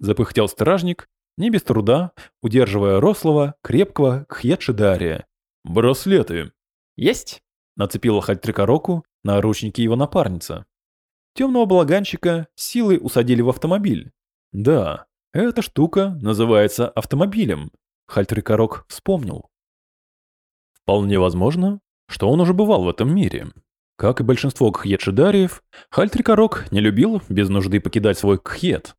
Запыхтел стражник, не без труда, удерживая рослого, крепкого Кхьедшидария. «Браслеты!» Есть? Нацепила Хальтрикороку наручники его напарница. Темного балаганщика силой усадили в автомобиль. Да, эта штука называется автомобилем. Хальтрикорок вспомнил. Вполне возможно, что он уже бывал в этом мире. Как и большинство кхьедшидариев, Хальтрикорок не любил без нужды покидать свой кхьед.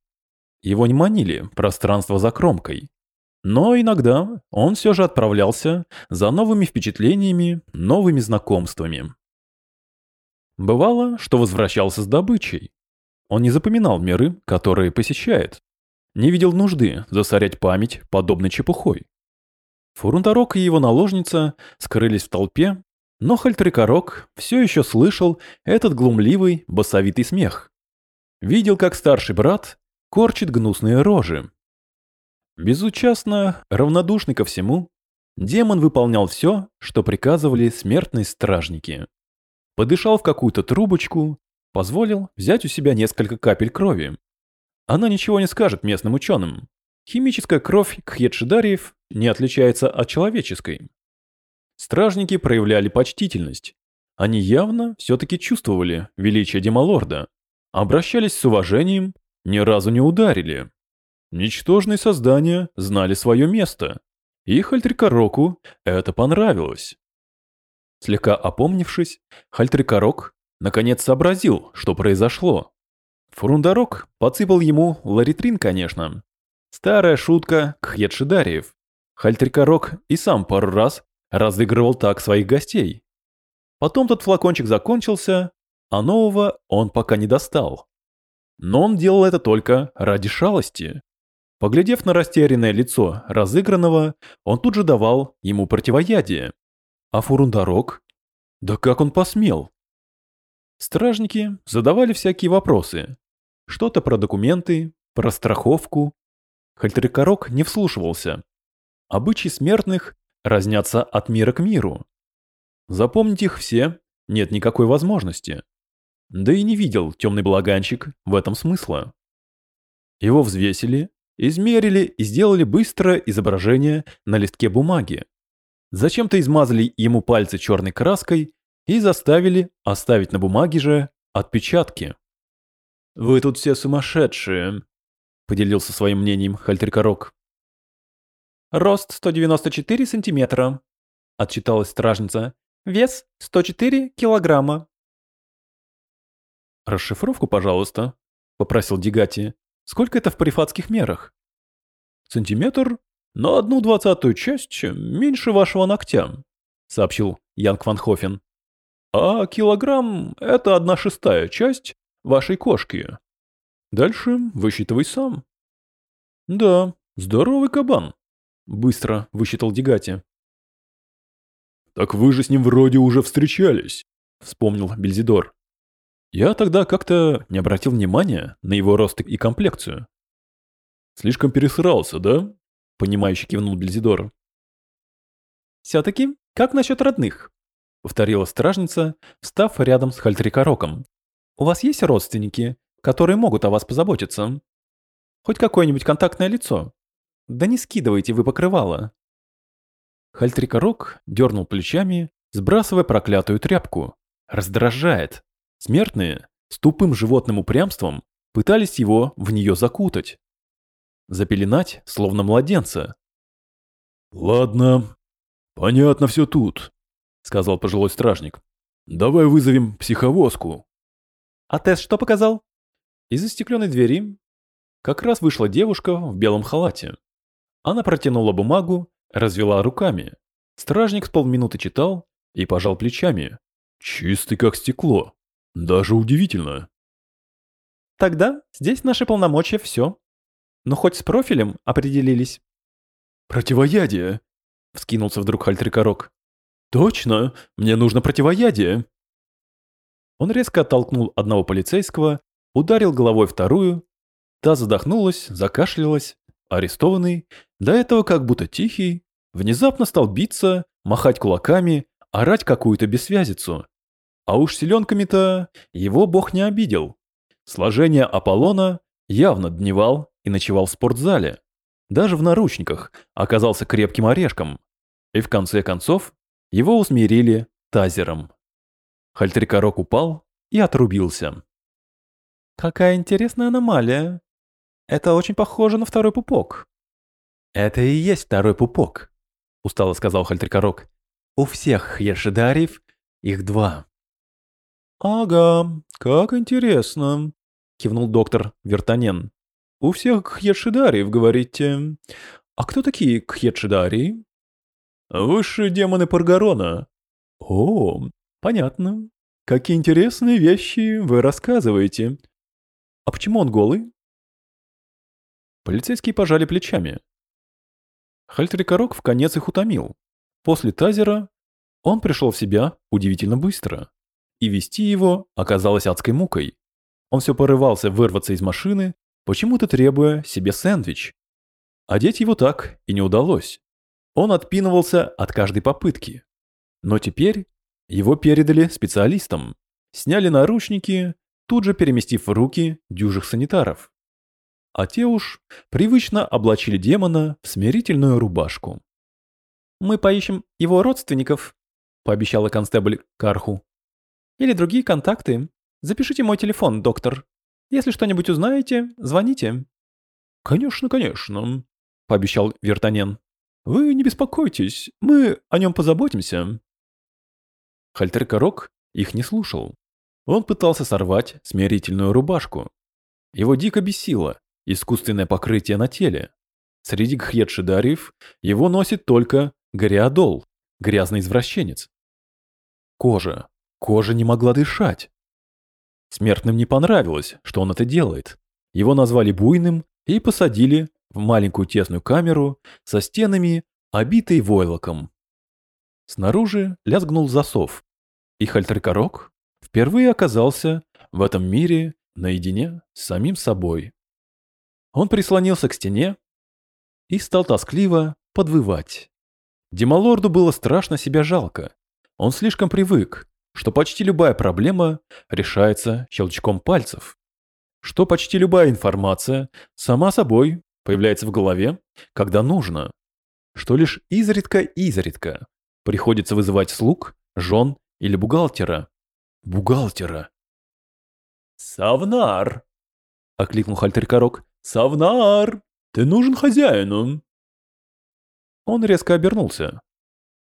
Его не манили пространство за кромкой. Но иногда он все же отправлялся за новыми впечатлениями, новыми знакомствами. Бывало, что возвращался с добычей. Он не запоминал миры, которые посещает. Не видел нужды засорять память подобной чепухой. Фурундарок и его наложница скрылись в толпе, но Хальтрикорок все еще слышал этот глумливый, басовитый смех. Видел, как старший брат корчит гнусные рожи. Безучастно, равнодушный ко всему, демон выполнял все, что приказывали смертные стражники. Подышал в какую-то трубочку, позволил взять у себя несколько капель крови. Она ничего не скажет местным ученым. Химическая кровь кхьедшидариев не отличается от человеческой. Стражники проявляли почтительность. Они явно все-таки чувствовали величие Демалорда, обращались с уважением, ни разу не ударили. Ничтожные создания знали свое место, и Хальтрикороку это понравилось. Слегка опомнившись, Хальтрикорок наконец сообразил, что произошло. Фурундарок подсыпал ему ларитрин, конечно. Старая шутка Кхьедшидариев. Хальтрикорок и сам пару раз разыгрывал так своих гостей. Потом тот флакончик закончился, а нового он пока не достал. Но он делал это только ради шалости. Поглядев на растерянное лицо разыгранного, он тут же давал ему противоядие. А Фурундарок? Да как он посмел? Стражники задавали всякие вопросы. Что-то про документы, про страховку. Хальтрикорок не вслушивался. Обычаи смертных разнятся от мира к миру. Запомнить их все нет никакой возможности. Да и не видел темный благанчик в этом смысла. Его взвесили, измерили и сделали быстрое изображение на листке бумаги. Зачем-то измазали ему пальцы черной краской и заставили оставить на бумаге же отпечатки. «Вы тут все сумасшедшие», — поделился своим мнением Хальтрикорок. «Рост 194 сантиметра», — отчиталась стражница. «Вес 104 килограмма». «Расшифровку, пожалуйста», — попросил Дигати. «Сколько это в парифатских мерах?» «Сантиметр на одну двадцатую часть меньше вашего ногтя», — сообщил Янг Ван Хофен. «А килограмм — это одна шестая часть вашей кошки. Дальше высчитывай сам». «Да, здоровый кабан», — быстро высчитал Дигати. «Так вы же с ним вроде уже встречались», — вспомнил Бельзидор. Я тогда как-то не обратил внимания на его рост и комплекцию. Слишком пересрался, да? Понимающе кивнул Бельзидор. Все-таки, как насчет родных? Повторила стражница, встав рядом с Хальтрикороком. У вас есть родственники, которые могут о вас позаботиться? Хоть какое-нибудь контактное лицо? Да не скидывайте вы покрывало. Хальтрикорок дернул плечами, сбрасывая проклятую тряпку. Раздражает. Смертные с тупым животным упрямством пытались его в нее закутать. Запеленать, словно младенца. «Ладно, понятно все тут», — сказал пожилой стражник. «Давай вызовем психовозку». «А тест что показал?» Из застекленной двери как раз вышла девушка в белом халате. Она протянула бумагу, развела руками. Стражник с полминуты читал и пожал плечами. «Чистый как стекло», даже удивительно. Тогда здесь наши полномочия все. Но хоть с профилем определились. Противоядие, вскинулся вдруг Хальтрикорок. Точно, мне нужно противоядие. Он резко оттолкнул одного полицейского, ударил головой вторую, та задохнулась, закашлялась. Арестованный, до этого как будто тихий, внезапно стал биться, махать кулаками, орать какую-то бессвязицу. А уж селенками-то его бог не обидел. Сложение Аполлона явно дневал и ночевал в спортзале. Даже в наручниках оказался крепким орешком. И в конце концов его усмирили тазером. Хальтрикорок упал и отрубился. «Какая интересная аномалия. Это очень похоже на второй пупок». «Это и есть второй пупок», — устало сказал Хальтрикорок. «У всех ешидариев их два». «Ага, как интересно», — кивнул доктор Вертанен. «У всех кхьедшидариев, говорите. А кто такие кхьедшидарии?» «Высшие демоны Паргарона». «О, понятно. Какие интересные вещи вы рассказываете. А почему он голый?» Полицейские пожали плечами. Хальтрикорок в конец их утомил. После тазера он пришел в себя удивительно быстро. И вести его оказалось адской мукой. Он все порывался вырваться из машины, почему-то требуя себе сэндвич. Одеть его так и не удалось. Он отпинывался от каждой попытки. Но теперь его передали специалистам, сняли наручники, тут же переместив руки дюжих санитаров. А те уж привычно облачили демона в смирительную рубашку. «Мы поищем его родственников», — пообещала констебль Карху. «Или другие контакты. Запишите мой телефон, доктор. Если что-нибудь узнаете, звоните». «Конечно, конечно», — пообещал Вертанен. «Вы не беспокойтесь, мы о нем позаботимся». Хальтеркорок их не слушал. Он пытался сорвать смирительную рубашку. Его дико бесило искусственное покрытие на теле. Среди гхьедшидариев его носит только гориадол, грязный извращенец. Кожа. Кожа не могла дышать. Смертным не понравилось, что он это делает. Его назвали буйным и посадили в маленькую тесную камеру со стенами, обитой войлоком. Снаружи лязгнул засов, и Хальтеркорок впервые оказался в этом мире наедине с самим собой. Он прислонился к стене и стал тоскливо подвывать. Демалорду было страшно себя жалко. Он слишком привык, что почти любая проблема решается щелчком пальцев, что почти любая информация сама собой появляется в голове, когда нужно, что лишь изредка-изредка приходится вызывать слуг, жен или бухгалтера. Бухгалтера. «Савнар!» — окликнул Хальтеркорок. «Савнар! Ты нужен хозяину!» Он резко обернулся.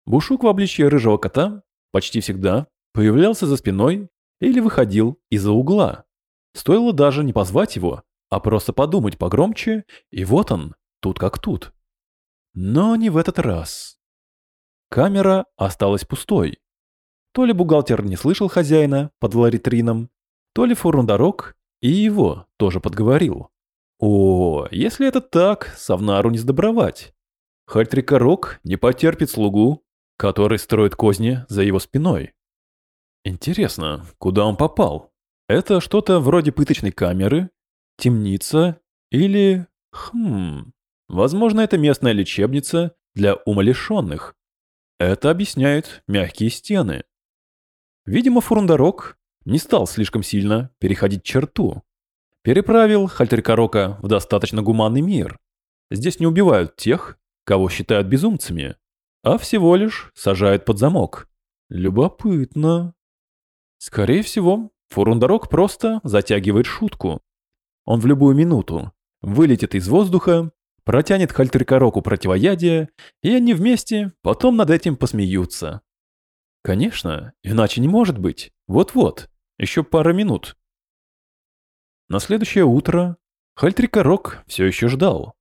Бушук в обличье рыжего кота почти всегда появлялся за спиной или выходил из-за угла. Стоило даже не позвать его, а просто подумать погромче, и вот он, тут как тут. Но не в этот раз. Камера осталась пустой. То ли бухгалтер не слышал хозяина под ларитрином, то ли фурундарок и его тоже подговорил. О, если это так, Савнару не сдобровать. Хальтрикорок не потерпит слугу, который строит козни за его спиной. Интересно, куда он попал? Это что-то вроде пыточной камеры, темница или... Хм... Возможно, это местная лечебница для умалишенных. Это объясняет мягкие стены. Видимо, Фурундарок не стал слишком сильно переходить черту. Переправил Хальтеркорока в достаточно гуманный мир. Здесь не убивают тех, кого считают безумцами, а всего лишь сажают под замок. Любопытно. Скорее всего, Фурундарок просто затягивает шутку. Он в любую минуту вылетит из воздуха, протянет Хальтрикороку противоядие, и они вместе потом над этим посмеются. Конечно, иначе не может быть. Вот-вот, еще пара минут. На следующее утро Хальтрикорок все еще ждал.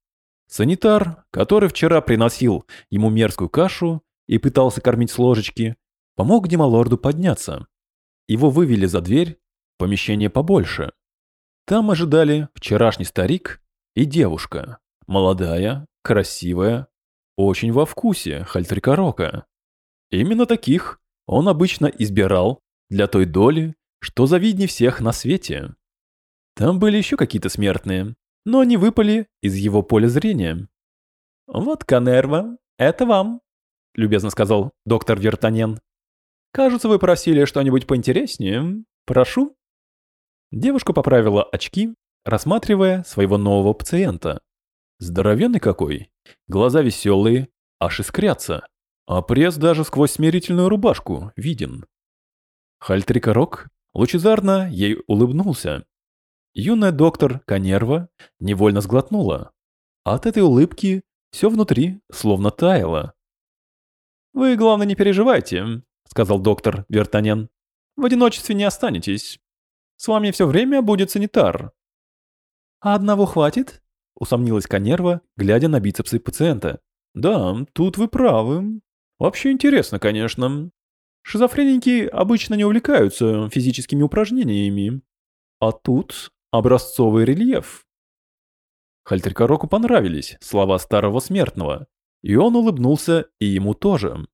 Санитар, который вчера приносил ему мерзкую кашу и пытался кормить с ложечки, помог Демалорду подняться. Его вывели за дверь, помещение побольше. Там ожидали вчерашний старик и девушка, молодая, красивая, очень во вкусе Хальтрикорока. Именно таких он обычно избирал для той доли, что завидней всех на свете. Там были еще какие-то смертные, но они выпали из его поля зрения. «Вот Канерва, это вам», — любезно сказал доктор Вертанен. «Кажется, вы просили что-нибудь поинтереснее. Прошу». Девушка поправила очки, рассматривая своего нового пациента. Здоровенный какой, глаза веселые, аж искрятся, а пресс даже сквозь смирительную рубашку виден. Хальтрикорок лучезарно ей улыбнулся. Юная доктор Канерва невольно сглотнула. От этой улыбки все внутри словно таяло. «Вы, главное, не переживайте», — сказал доктор Вертанен. «В одиночестве не останетесь. С вами все время будет санитар». «А одного хватит?» — усомнилась Канерва, глядя на бицепсы пациента. «Да, тут вы правы. Вообще интересно, конечно. Шизофреники обычно не увлекаются физическими упражнениями. А тут образцовый рельеф». Хальтеркороку понравились слова старого смертного, и он улыбнулся и ему тоже.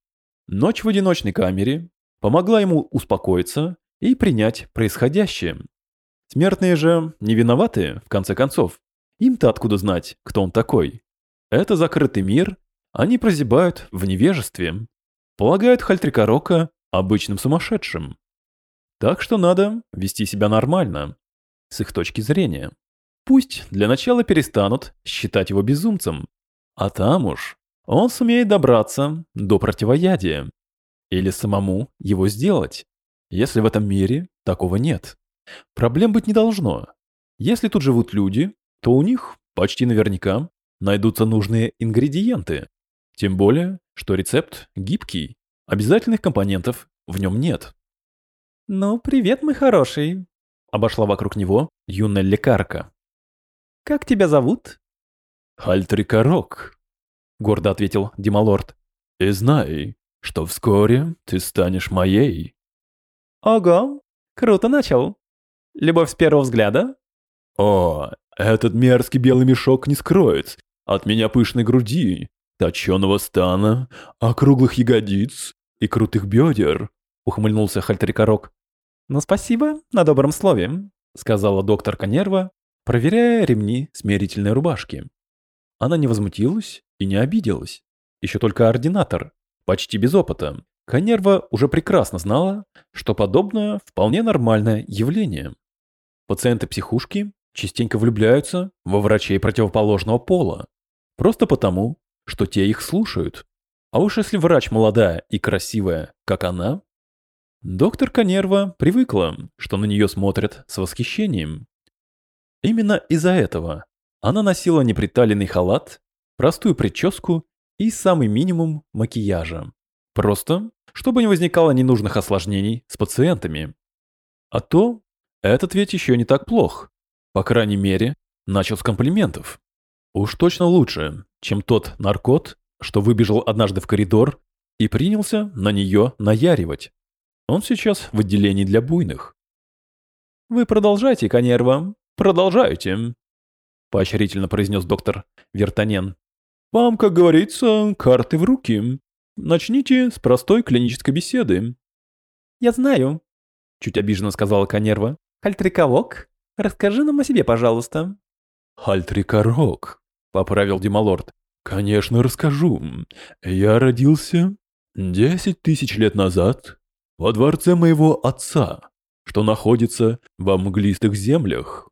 Ночь в одиночной камере помогла ему успокоиться и принять происходящее. Смертные же не виноваты, в конце концов. Им-то откуда знать, кто он такой? Это закрытый мир, они прозябают в невежестве. Полагают Хальтрикорока обычным сумасшедшим. Так что надо вести себя нормально, с их точки зрения. Пусть для начала перестанут считать его безумцем, а там уж он сумеет добраться до противоядия. Или самому его сделать если в этом мире такого нет. Проблем быть не должно. Если тут живут люди, то у них почти наверняка найдутся нужные ингредиенты. Тем более, что рецепт гибкий, обязательных компонентов в нем нет. «Ну, привет, мой хороший», — обошла вокруг него юная лекарка. «Как тебя зовут?» «Хальтрикорок», — гордо ответил Дималорд. «И знай, что вскоре ты станешь моей». Ого, круто начал. Любовь с первого взгляда? О, этот мерзкий белый мешок не скроет от меня пышной груди, точеного стана, округлых ягодиц и крутых бедер, ухмыльнулся Хальтрикорок. Ну спасибо на добром слове, сказала доктор Конерва, проверяя ремни смирительной рубашки. Она не возмутилась и не обиделась. Еще только ординатор, почти без опыта, Канерва уже прекрасно знала, что подобное вполне нормальное явление. Пациенты психушки частенько влюбляются во врачей противоположного пола, просто потому, что те их слушают. А уж если врач молодая и красивая, как она, доктор Канерва привыкла, что на нее смотрят с восхищением. Именно из-за этого она носила неприталенный халат, простую прическу и самый минимум макияжа. Просто чтобы не возникало ненужных осложнений с пациентами. А то этот ведь еще не так плох. По крайней мере, начал с комплиментов. Уж точно лучше, чем тот наркот, что выбежал однажды в коридор и принялся на нее наяривать. Он сейчас в отделении для буйных. «Вы продолжайте, Канерва, продолжайте», — поощрительно произнес доктор Вертанен. «Вам, как говорится, карты в руки. Начните с простой клинической беседы. Я знаю, чуть обиженно сказала Канерва. Хальтриколог, расскажи нам о себе, пожалуйста. Хальтрикорок, поправил Демалорд. Конечно, расскажу. Я родился десять тысяч лет назад во дворце моего отца, что находится во мглистых землях.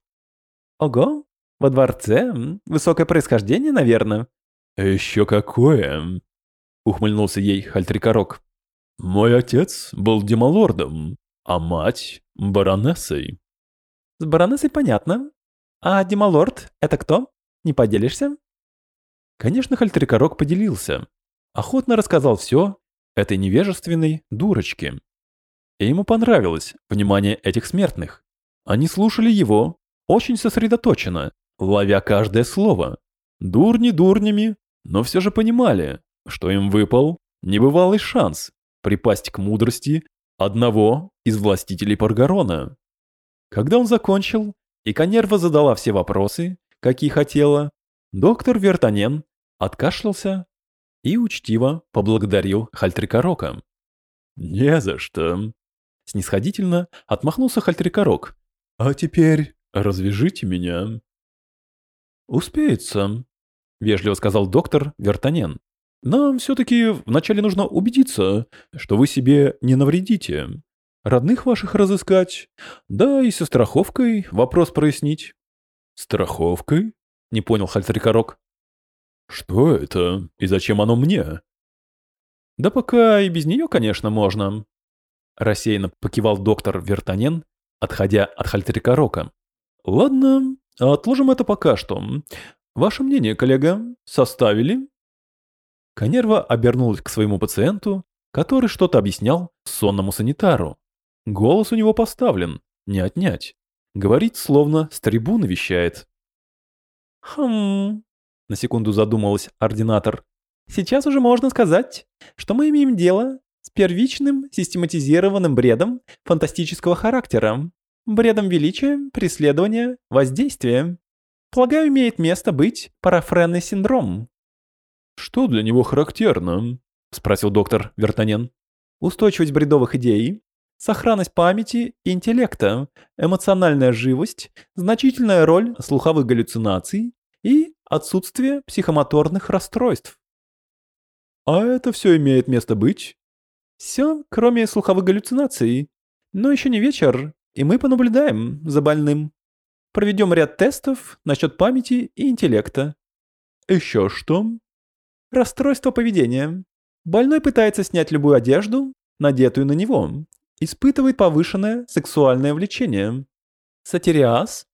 Ого, во дворце? Высокое происхождение, наверное. Еще какое ухмыльнулся ей Хальтрикорок. Мой отец был демалордом, а мать — баронессой. С баронессой понятно. А демалорд — это кто? Не поделишься? Конечно, Хальтрикорок поделился. Охотно рассказал все этой невежественной дурочке. И ему понравилось внимание этих смертных. Они слушали его очень сосредоточенно, ловя каждое слово. Дурни дурнями, но все же понимали, что им выпал небывалый шанс припасть к мудрости одного из властителей Паргарона. Когда он закончил, и Канерва задала все вопросы, какие хотела, доктор Вертанен откашлялся и учтиво поблагодарил Хальтрикорока. «Не за что», — снисходительно отмахнулся Хальтрикорок. «А теперь развяжите меня». «Успеется», — вежливо сказал доктор Вертанен. Нам все-таки вначале нужно убедиться, что вы себе не навредите. Родных ваших разыскать, да и со страховкой вопрос прояснить. Страховкой? Не понял Хальтрикорок. Что это и зачем оно мне? Да пока и без нее, конечно, можно. Рассеянно покивал доктор Вертанен, отходя от Хальтрикорока. Ладно, отложим это пока что. Ваше мнение, коллега, составили? Канерва обернулась к своему пациенту, который что-то объяснял сонному санитару. Голос у него поставлен, не отнять. Говорит, словно с трибуны вещает. «Хм...» — на секунду задумалась ординатор. «Сейчас уже можно сказать, что мы имеем дело с первичным систематизированным бредом фантастического характера. Бредом величия, преследования, воздействия. Полагаю, имеет место быть парафренный синдром. «Что для него характерно?» – спросил доктор Вертанен. «Устойчивость бредовых идей, сохранность памяти и интеллекта, эмоциональная живость, значительная роль слуховых галлюцинаций и отсутствие психомоторных расстройств». «А это все имеет место быть?» «Все, кроме слуховых галлюцинаций. Но еще не вечер, и мы понаблюдаем за больным. Проведем ряд тестов насчет памяти и интеллекта». «Еще что?» Расстройство поведения. Больной пытается снять любую одежду, надетую на него. Испытывает повышенное сексуальное влечение. Сатириаз?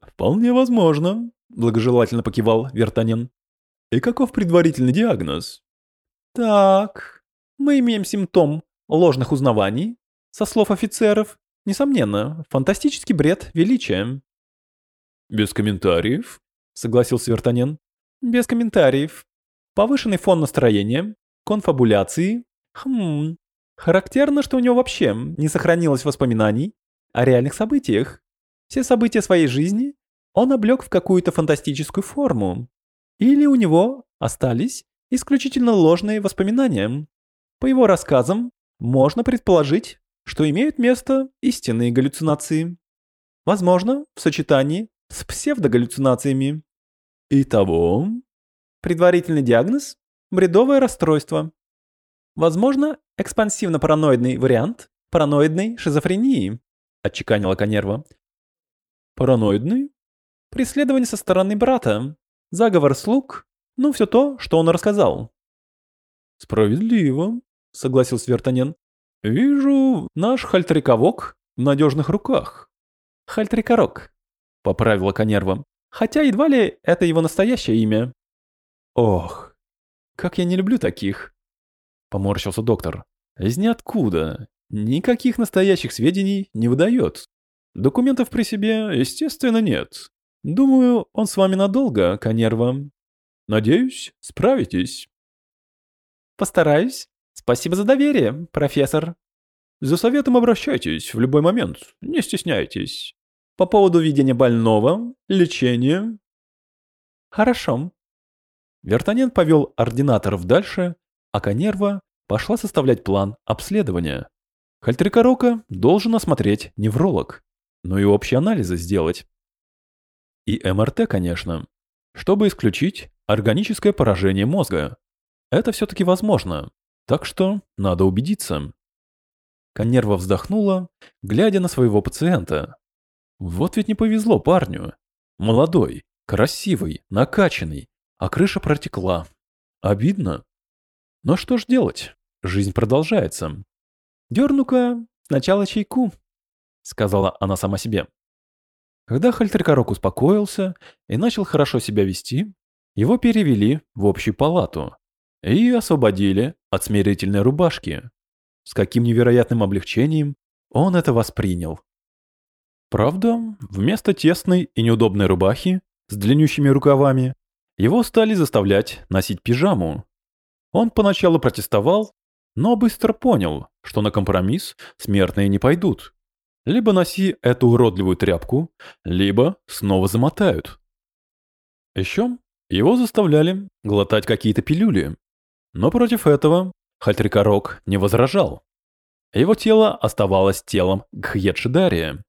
Вполне возможно, благожелательно покивал Вертанен. И каков предварительный диагноз? Так, мы имеем симптом ложных узнаваний. Со слов офицеров, несомненно, фантастический бред величия. Без комментариев, согласился Вертанен. Без комментариев. Повышенный фон настроения, конфабуляции. Хм, характерно, что у него вообще не сохранилось воспоминаний о реальных событиях. Все события своей жизни он облег в какую-то фантастическую форму. Или у него остались исключительно ложные воспоминания. По его рассказам можно предположить, что имеют место истинные галлюцинации. Возможно, в сочетании с псевдогаллюцинациями. Итого, Предварительный диагноз – бредовое расстройство. Возможно, экспансивно-параноидный вариант параноидной шизофрении, отчеканила Конерва. Параноидный? Преследование со стороны брата, заговор слуг, ну все то, что он рассказал. Справедливо, согласился Вертанен. Вижу, наш хальтриковок в надежных руках. Хальтрикорок, поправила Конерва. Хотя едва ли это его настоящее имя. «Ох, как я не люблю таких!» Поморщился доктор. «Из ниоткуда. Никаких настоящих сведений не выдает. Документов при себе, естественно, нет. Думаю, он с вами надолго, Конерва. Надеюсь, справитесь». «Постараюсь. Спасибо за доверие, профессор». «За советом обращайтесь в любой момент, не стесняйтесь. По поводу видения больного, лечения...» «Хорошо», Вертанен повел ординаторов дальше, а Конерва пошла составлять план обследования. Хальтрикорока должен осмотреть невролог, но и общие анализы сделать. И МРТ, конечно, чтобы исключить органическое поражение мозга. Это все-таки возможно, так что надо убедиться. Конерва вздохнула, глядя на своего пациента. Вот ведь не повезло парню. Молодой, красивый, накачанный, а крыша протекла. Обидно. Но что ж делать? Жизнь продолжается. «Дерну-ка сначала чайку», — сказала она сама себе. Когда Хальтеркорок успокоился и начал хорошо себя вести, его перевели в общую палату и освободили от смирительной рубашки. С каким невероятным облегчением он это воспринял. Правда, вместо тесной и неудобной рубахи с длиннющими рукавами его стали заставлять носить пижаму. Он поначалу протестовал, но быстро понял, что на компромисс смертные не пойдут. Либо носи эту уродливую тряпку, либо снова замотают. Еще его заставляли глотать какие-то пилюли. Но против этого Хальтрикорок не возражал. Его тело оставалось телом Гхьедшидария.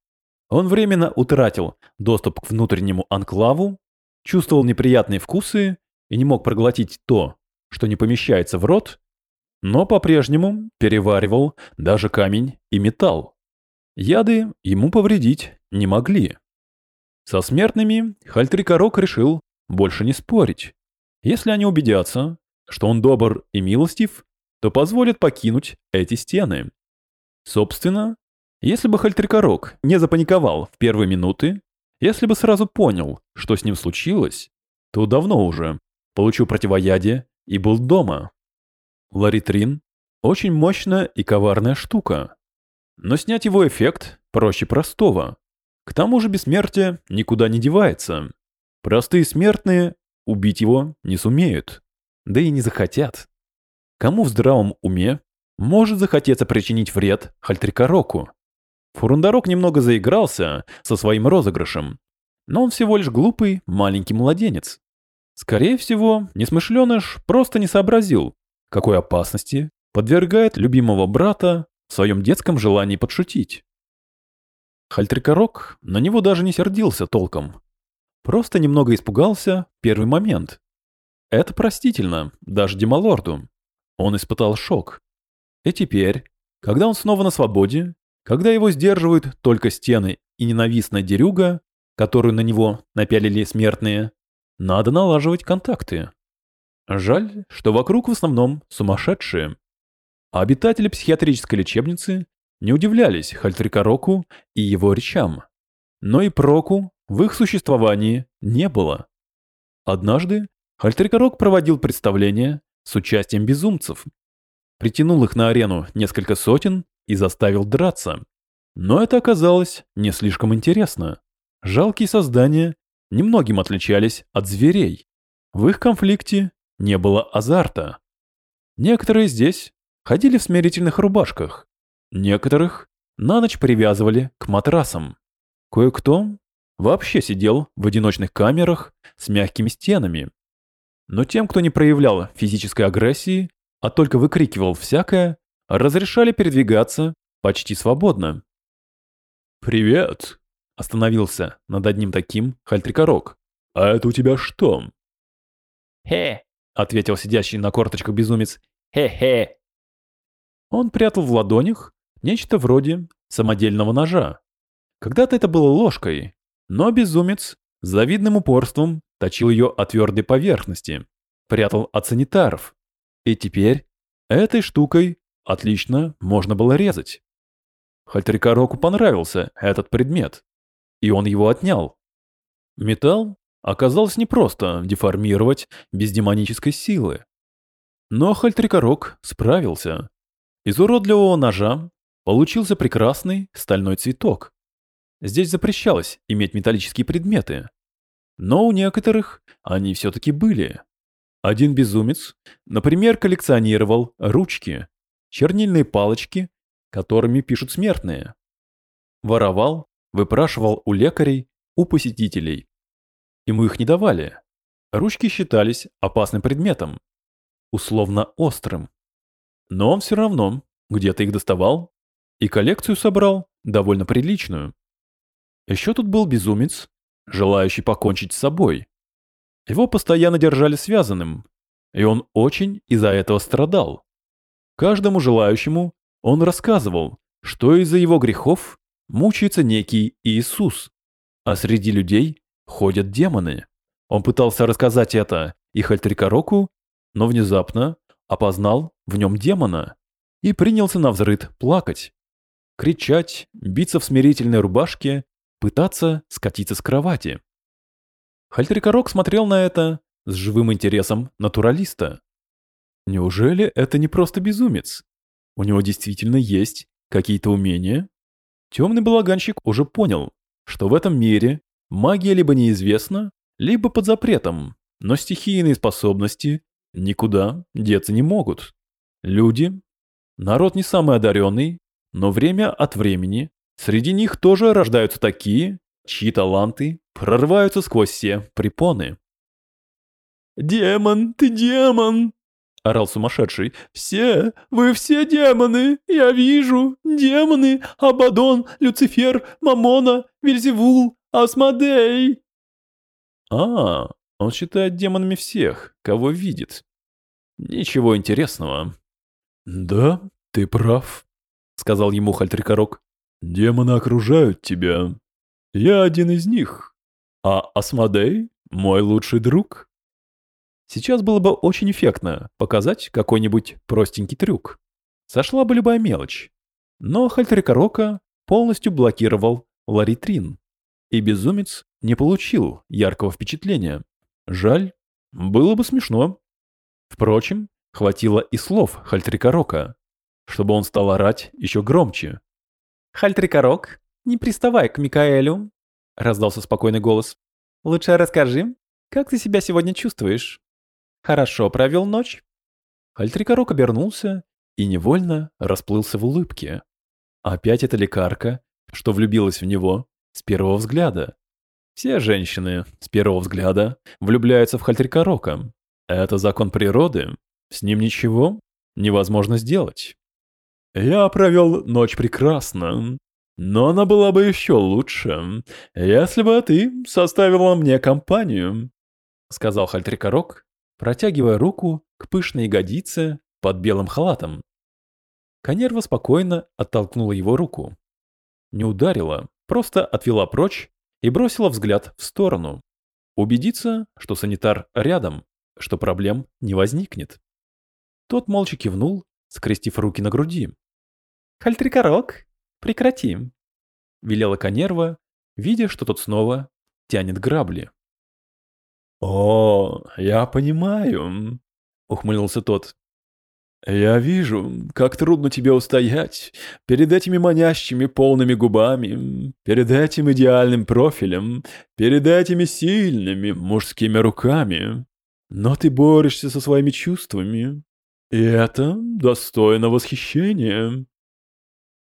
Он временно утратил доступ к внутреннему анклаву чувствовал неприятные вкусы и не мог проглотить то, что не помещается в рот, но по-прежнему переваривал даже камень и металл. Яды ему повредить не могли. Со смертными Хальтрикорок решил больше не спорить. Если они убедятся, что он добр и милостив, то позволят покинуть эти стены. Собственно, если бы Хальтрикорок не запаниковал в первые минуты, если бы сразу понял, что с ним случилось, то давно уже получил противоядие и был дома. Ларитрин – очень мощная и коварная штука. Но снять его эффект проще простого. К тому же бессмертие никуда не девается. Простые смертные убить его не сумеют. Да и не захотят. Кому в здравом уме может захотеться причинить вред Хальтрикороку? Фурундарок немного заигрался со своим розыгрышем, но он всего лишь глупый маленький младенец. Скорее всего, несмышленыш просто не сообразил, какой опасности подвергает любимого брата в своем детском желании подшутить. Хальтрикорок на него даже не сердился толком. Просто немного испугался в первый момент. Это простительно, даже Демалорду. Он испытал шок. И теперь, когда он снова на свободе, когда его сдерживают только стены и ненавистная дерюга, которую на него напялили смертные, надо налаживать контакты. Жаль, что вокруг в основном сумасшедшие. А обитатели психиатрической лечебницы не удивлялись Хальтрикороку и его речам. Но и проку в их существовании не было. Однажды Хальтрикорок проводил представление с участием безумцев. Притянул их на арену несколько сотен и заставил драться. Но это оказалось не слишком интересно. Жалкие создания немногим отличались от зверей. В их конфликте не было азарта. Некоторые здесь ходили в смирительных рубашках, Некоторых на ночь привязывали к матрасам. Кое-кто вообще сидел в одиночных камерах с мягкими стенами. Но тем, кто не проявлял физической агрессии, а только выкрикивал всякое, разрешали передвигаться почти свободно. «Привет!» – остановился над одним таким Хальтрикорок. «А это у тебя что?» «Хе!» – ответил сидящий на корточках безумец. «Хе-хе!» Он прятал в ладонях Нечто вроде самодельного ножа. Когда-то это было ложкой, но безумец с завидным упорством точил ее от твердой поверхности, прятал от санитаров. И теперь этой штукой отлично можно было резать. Хальтрикороку понравился этот предмет, и он его отнял. Металл оказалось непросто деформировать без демонической силы. Но Хальтрикорок справился. Из уродливого ножа Получился прекрасный стальной цветок. Здесь запрещалось иметь металлические предметы. Но у некоторых они все-таки были. Один безумец, например, коллекционировал ручки, чернильные палочки, которыми пишут смертные. Воровал, выпрашивал у лекарей, у посетителей. Ему их не давали. Ручки считались опасным предметом, условно острым. Но он все равно где-то их доставал и коллекцию собрал довольно приличную. Еще тут был безумец, желающий покончить с собой. Его постоянно держали связанным, и он очень из-за этого страдал. Каждому желающему он рассказывал, что из-за его грехов мучается некий Иисус, а среди людей ходят демоны. Он пытался рассказать это и Хальтрикороку, но внезапно опознал в нем демона и принялся на взрыд плакать кричать, биться в смирительной рубашке, пытаться скатиться с кровати. Хальтрикорок смотрел на это с живым интересом натуралиста. Неужели это не просто безумец? У него действительно есть какие-то умения? Темный балаганщик уже понял, что в этом мире магия либо неизвестна, либо под запретом, но стихийные способности никуда деться не могут. Люди, народ не самый одаренный, но время от времени среди них тоже рождаются такие, чьи таланты прорываются сквозь все препоны. «Демон, ты демон!» — орал сумасшедший. «Все, вы все демоны! Я вижу! Демоны! Абадон, Люцифер, Мамона, Вельзевул, Асмодей!» «А, он считает демонами всех, кого видит. Ничего интересного. Да, ты прав, сказал ему Хальтрикорок. Демоны окружают тебя. Я один из них. А Асмодей – мой лучший друг. Сейчас было бы очень эффектно показать какой-нибудь простенький трюк. Сошла бы любая мелочь. Но Хальтрикорока полностью блокировал Ларитрин. И безумец не получил яркого впечатления. Жаль, было бы смешно. Впрочем, хватило и слов Хальтрикорока, чтобы он стал орать еще громче. «Хальтрикорок, не приставай к Микаэлю», — раздался спокойный голос. «Лучше расскажи, как ты себя сегодня чувствуешь? Хорошо провел ночь?» Хальтрикорок обернулся и невольно расплылся в улыбке. Опять эта лекарка, что влюбилась в него с первого взгляда. Все женщины с первого взгляда влюбляются в Хальтрикорока. Это закон природы, с ним ничего невозможно сделать. Я провел ночь прекрасно, но она была бы еще лучше, если бы ты составила мне компанию, сказал Хальтрикорок, протягивая руку к пышной ягодице под белым халатом. Конерва спокойно оттолкнула его руку. Не ударила, просто отвела прочь и бросила взгляд в сторону. Убедиться, что санитар рядом, что проблем не возникнет. Тот молча кивнул, скрестив руки на груди. «Хальтрикорок, прекрати!» — велела Конерва, видя, что тот снова тянет грабли. «О, я понимаю», — ухмыльнулся тот. «Я вижу, как трудно тебе устоять перед этими манящими полными губами, перед этим идеальным профилем, перед этими сильными мужскими руками. Но ты борешься со своими чувствами, и это достойно восхищения».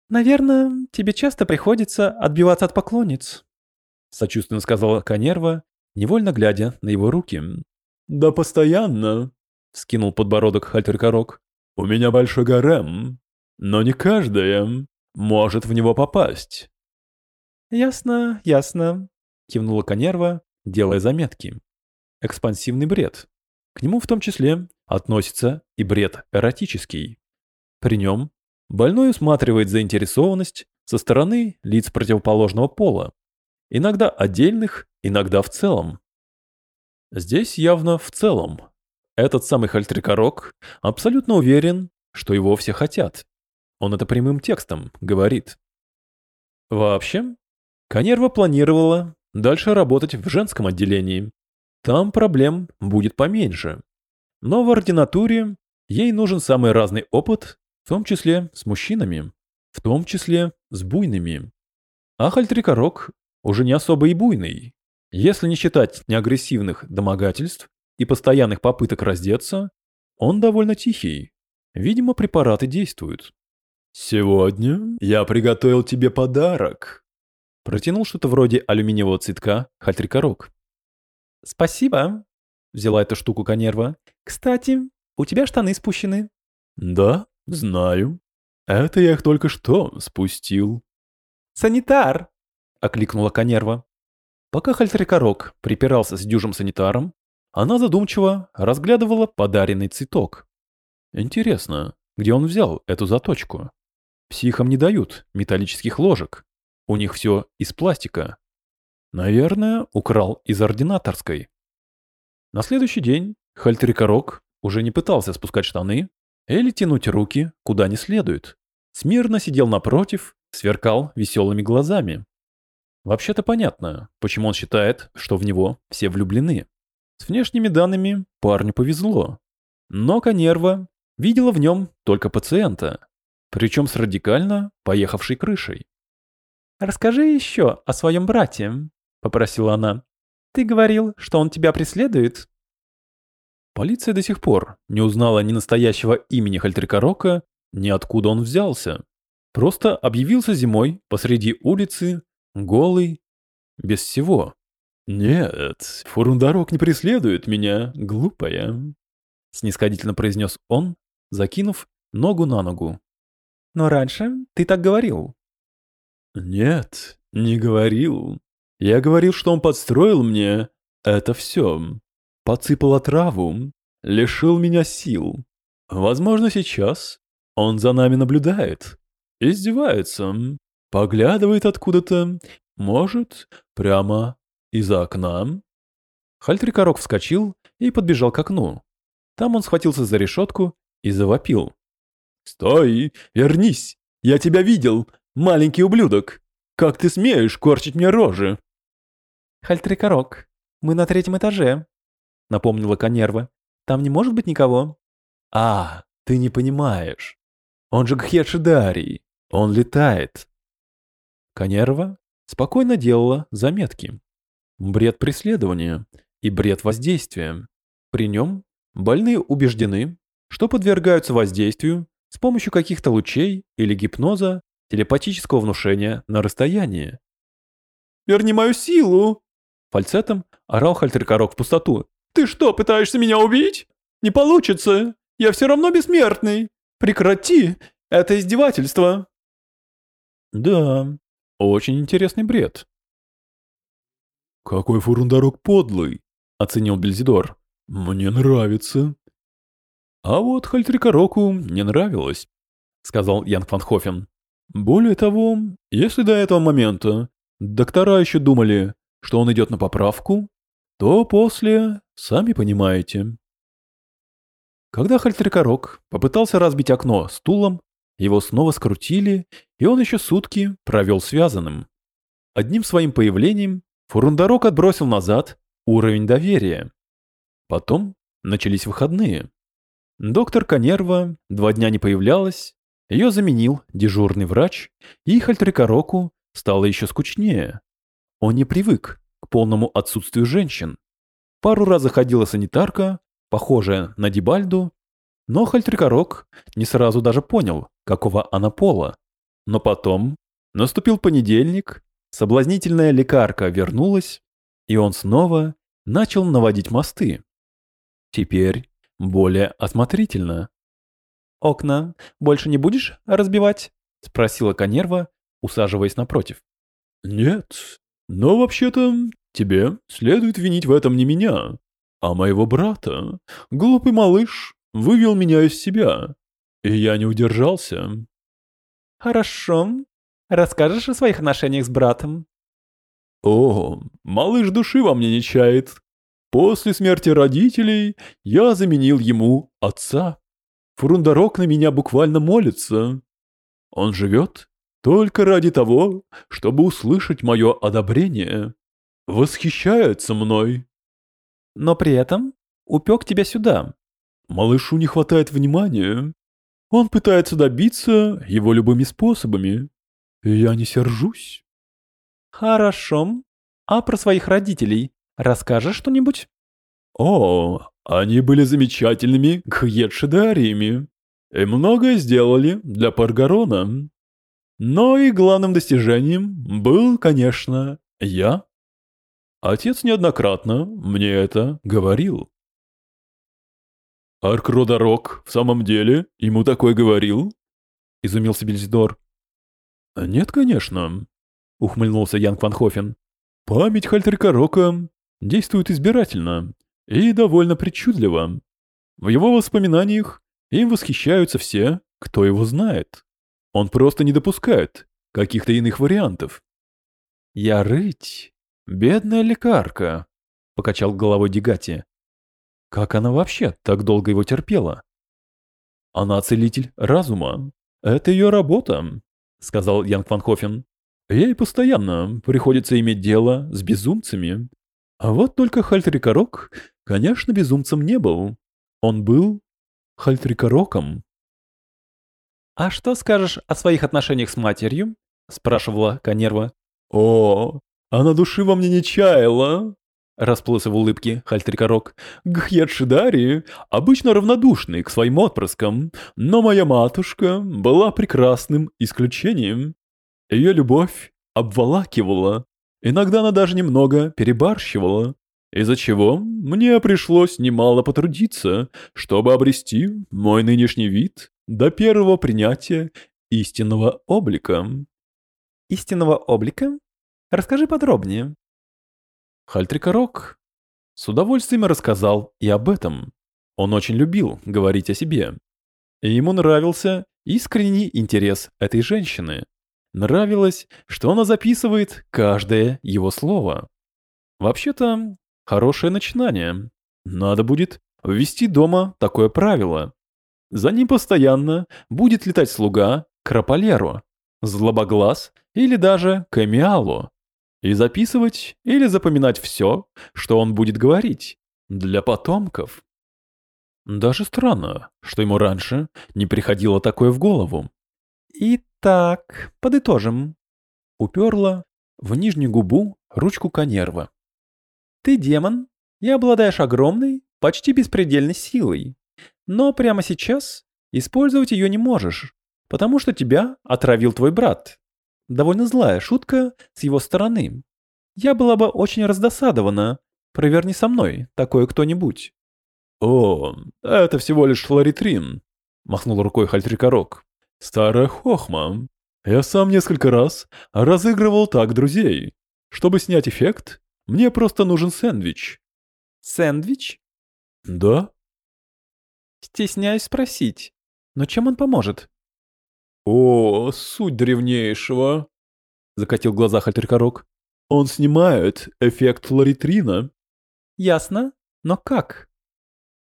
«Наверное, тебе часто приходится отбиваться от поклонниц», — сочувственно сказала Конерва, невольно глядя на его руки. «Да постоянно», — скинул подбородок Хальтеркорок. У меня большой гарем, но не каждая может в него попасть. Ясно, ясно, кивнула Конерва, делая заметки. Экспансивный бред. К нему в том числе относится и бред эротический. При нем больной усматривает заинтересованность со стороны лиц противоположного пола, иногда отдельных, иногда в целом. Здесь явно в целом, этот самый Хальтрикорок абсолютно уверен, что его все хотят. Он это прямым текстом говорит. Вообще, Конерва планировала дальше работать в женском отделении. Там проблем будет поменьше. Но в ординатуре ей нужен самый разный опыт, в том числе с мужчинами, в том числе с буйными. А Хальтрикорок уже не особо и буйный. Если не считать неагрессивных домогательств и постоянных попыток раздеться, он довольно тихий. Видимо, препараты действуют. «Сегодня я приготовил тебе подарок», — протянул что-то вроде алюминиевого цветка Хальтрикорок. «Спасибо», — взяла эту штуку Конерва. «Кстати, у тебя штаны спущены». «Да, знаю. Это я их только что спустил». «Санитар!» — окликнула Конерва. Пока Хальтрикорок припирался с дюжим санитаром, она задумчиво разглядывала подаренный цветок. Интересно, где он взял эту заточку? Психам не дают металлических ложек. У них все из пластика. Наверное, украл из ординаторской. На следующий день Хальтрикорок уже не пытался спускать штаны или тянуть руки куда не следует. Смирно сидел напротив, сверкал веселыми глазами. Вообще-то понятно, почему он считает, что в него все влюблены. С внешними данными парню повезло. Но Конерва видела в нем только пациента, причем с радикально поехавшей крышей. «Расскажи еще о своем брате», — попросила она. «Ты говорил, что он тебя преследует?» Полиция до сих пор не узнала ни настоящего имени Хальтрикорока, ни откуда он взялся. Просто объявился зимой посреди улицы, голый, без всего. «Нет, Фурундарок не преследует меня, глупая», — снисходительно произнес он, закинув ногу на ногу. «Но раньше ты так говорил». «Нет, не говорил. Я говорил, что он подстроил мне это все. Подсыпал отраву, лишил меня сил. Возможно, сейчас он за нами наблюдает, издевается, поглядывает откуда-то, может, прямо из-за окна. Хальтрикорок вскочил и подбежал к окну. Там он схватился за решетку и завопил. «Стой! Вернись! Я тебя видел, маленький ублюдок! Как ты смеешь корчить мне рожи?» «Хальтрикорок, мы на третьем этаже», — напомнила Конерва. «Там не может быть никого». «А, ты не понимаешь. Он же Гхешидарий. Он летает». Конерва спокойно делала заметки. Бред преследования и бред воздействия. При нем больные убеждены, что подвергаются воздействию с помощью каких-то лучей или гипноза телепатического внушения на расстоянии. «Верни мою силу!» Фальцетом орал Хальтеркорок в пустоту. «Ты что, пытаешься меня убить? Не получится! Я все равно бессмертный! Прекрати! Это издевательство!» «Да, очень интересный бред». «Какой фурундарок подлый!» — оценил Бельзидор. «Мне нравится». «А вот Хальтрикороку не нравилось», — сказал Ян Фанхофен. «Более того, если до этого момента доктора еще думали, что он идет на поправку, то после, сами понимаете». Когда Хальтрикорок попытался разбить окно стулом, его снова скрутили, и он еще сутки провел связанным. Одним своим появлением Фурундарок отбросил назад уровень доверия. Потом начались выходные. Доктор Конерва два дня не появлялась, ее заменил дежурный врач, и Хальтрикороку стало еще скучнее. Он не привык к полному отсутствию женщин. Пару раз заходила санитарка, похожая на Дибальду, но Хальтрикорок не сразу даже понял, какого она пола. Но потом наступил понедельник, соблазнительная лекарка вернулась, и он снова начал наводить мосты. Теперь более осмотрительно. «Окна больше не будешь разбивать?» — спросила Конерва, усаживаясь напротив. «Нет, но вообще-то тебе следует винить в этом не меня, а моего брата. Глупый малыш вывел меня из себя, и я не удержался». «Хорошо. Расскажешь о своих отношениях с братом?» «О, малыш души во мне не чает. После смерти родителей я заменил ему отца. Фрундарок на меня буквально молится. Он живет только ради того, чтобы услышать мое одобрение. Восхищается мной. Но при этом упек тебя сюда. Малышу не хватает внимания. Он пытается добиться его любыми способами. Я не сержусь. Хорошо. А про своих родителей Расскажешь что-нибудь? О, они были замечательными гхьедшидариями и многое сделали для Паргарона. Но и главным достижением был, конечно, я. Отец неоднократно мне это говорил. Аркродарок в самом деле ему такое говорил? Изумился Бельзидор. Нет, конечно, ухмыльнулся Янг Ван Хофен. Память Хальтеркарока действует избирательно и довольно причудливо. В его воспоминаниях им восхищаются все, кто его знает. Он просто не допускает каких-то иных вариантов. «Я рыть, бедная лекарка», — покачал головой Дегати. «Как она вообще так долго его терпела?» «Она целитель разума. Это ее работа», — сказал Янг Ван Ей постоянно приходится иметь дело с безумцами, а вот только Хальтрикорок, конечно, безумцем не был. Он был Хальтрикороком. «А что скажешь о своих отношениях с матерью?» — спрашивала Конерва. «О, она души во мне не чаяла!» — расплылся в улыбке Хальтрикорок. «Гхьедшидари обычно равнодушный к своим отпрыскам, но моя матушка была прекрасным исключением. Ее любовь обволакивала, Иногда она даже немного перебарщивала, из-за чего мне пришлось немало потрудиться, чтобы обрести мой нынешний вид до первого принятия истинного облика. Истинного облика? Расскажи подробнее. Хальтрикорок с удовольствием рассказал и об этом. Он очень любил говорить о себе. И ему нравился искренний интерес этой женщины. Нравилось, что она записывает каждое его слово. Вообще-то, хорошее начинание. Надо будет ввести дома такое правило. За ним постоянно будет летать слуга к Раполеру, Злобоглаз или даже к Эмиалу. И записывать или запоминать все, что он будет говорить. Для потомков. Даже странно, что ему раньше не приходило такое в голову. Итак, подытожим. Уперла в нижнюю губу ручку Конерва. Ты демон и обладаешь огромной, почти беспредельной силой. Но прямо сейчас использовать ее не можешь, потому что тебя отравил твой брат. Довольно злая шутка с его стороны. Я была бы очень раздосадована. Проверни со мной такое кто-нибудь. «О, это всего лишь хлоритрин», — махнул рукой Хальтрикорок. «Старая хохма. Я сам несколько раз разыгрывал так друзей. Чтобы снять эффект, мне просто нужен сэндвич». «Сэндвич?» «Да». «Стесняюсь спросить, но чем он поможет?» «О, суть древнейшего», — закатил глаза Хальтрикорок. «Он снимает эффект флоритрина». «Ясно, но как?»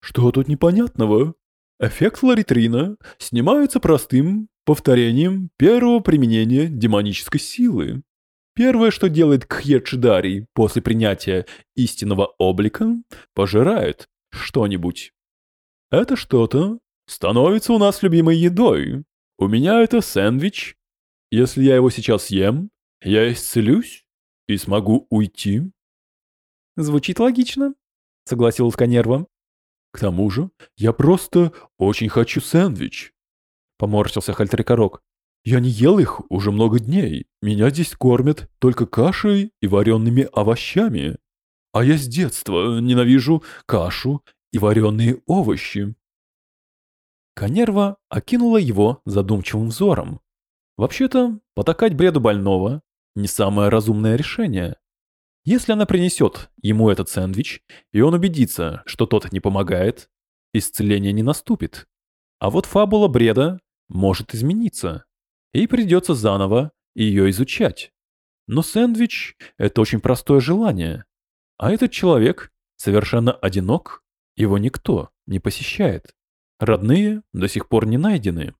Что тут непонятного? Эффект флоритрина снимается простым повторением первого применения демонической силы. Первое, что делает Кхьедшидарий после принятия истинного облика, пожирает что-нибудь. Это что-то становится у нас любимой едой. У меня это сэндвич. Если я его сейчас съем, я исцелюсь и смогу уйти. Звучит логично, согласилась Конерва. К тому же, я просто очень хочу сэндвич. Поморщился Хальтрикорок. Я не ел их уже много дней. Меня здесь кормят только кашей и вареными овощами. А я с детства ненавижу кашу и вареные овощи. Конерва окинула его задумчивым взором. Вообще-то, потакать бреду больного – не самое разумное решение. Если она принесет ему этот сэндвич, и он убедится, что тот не помогает, исцеление не наступит. А вот фабула бреда может измениться, и придется заново ее изучать. Но сэндвич – это очень простое желание. А этот человек совершенно одинок, его никто не посещает. Родные до сих пор не найдены.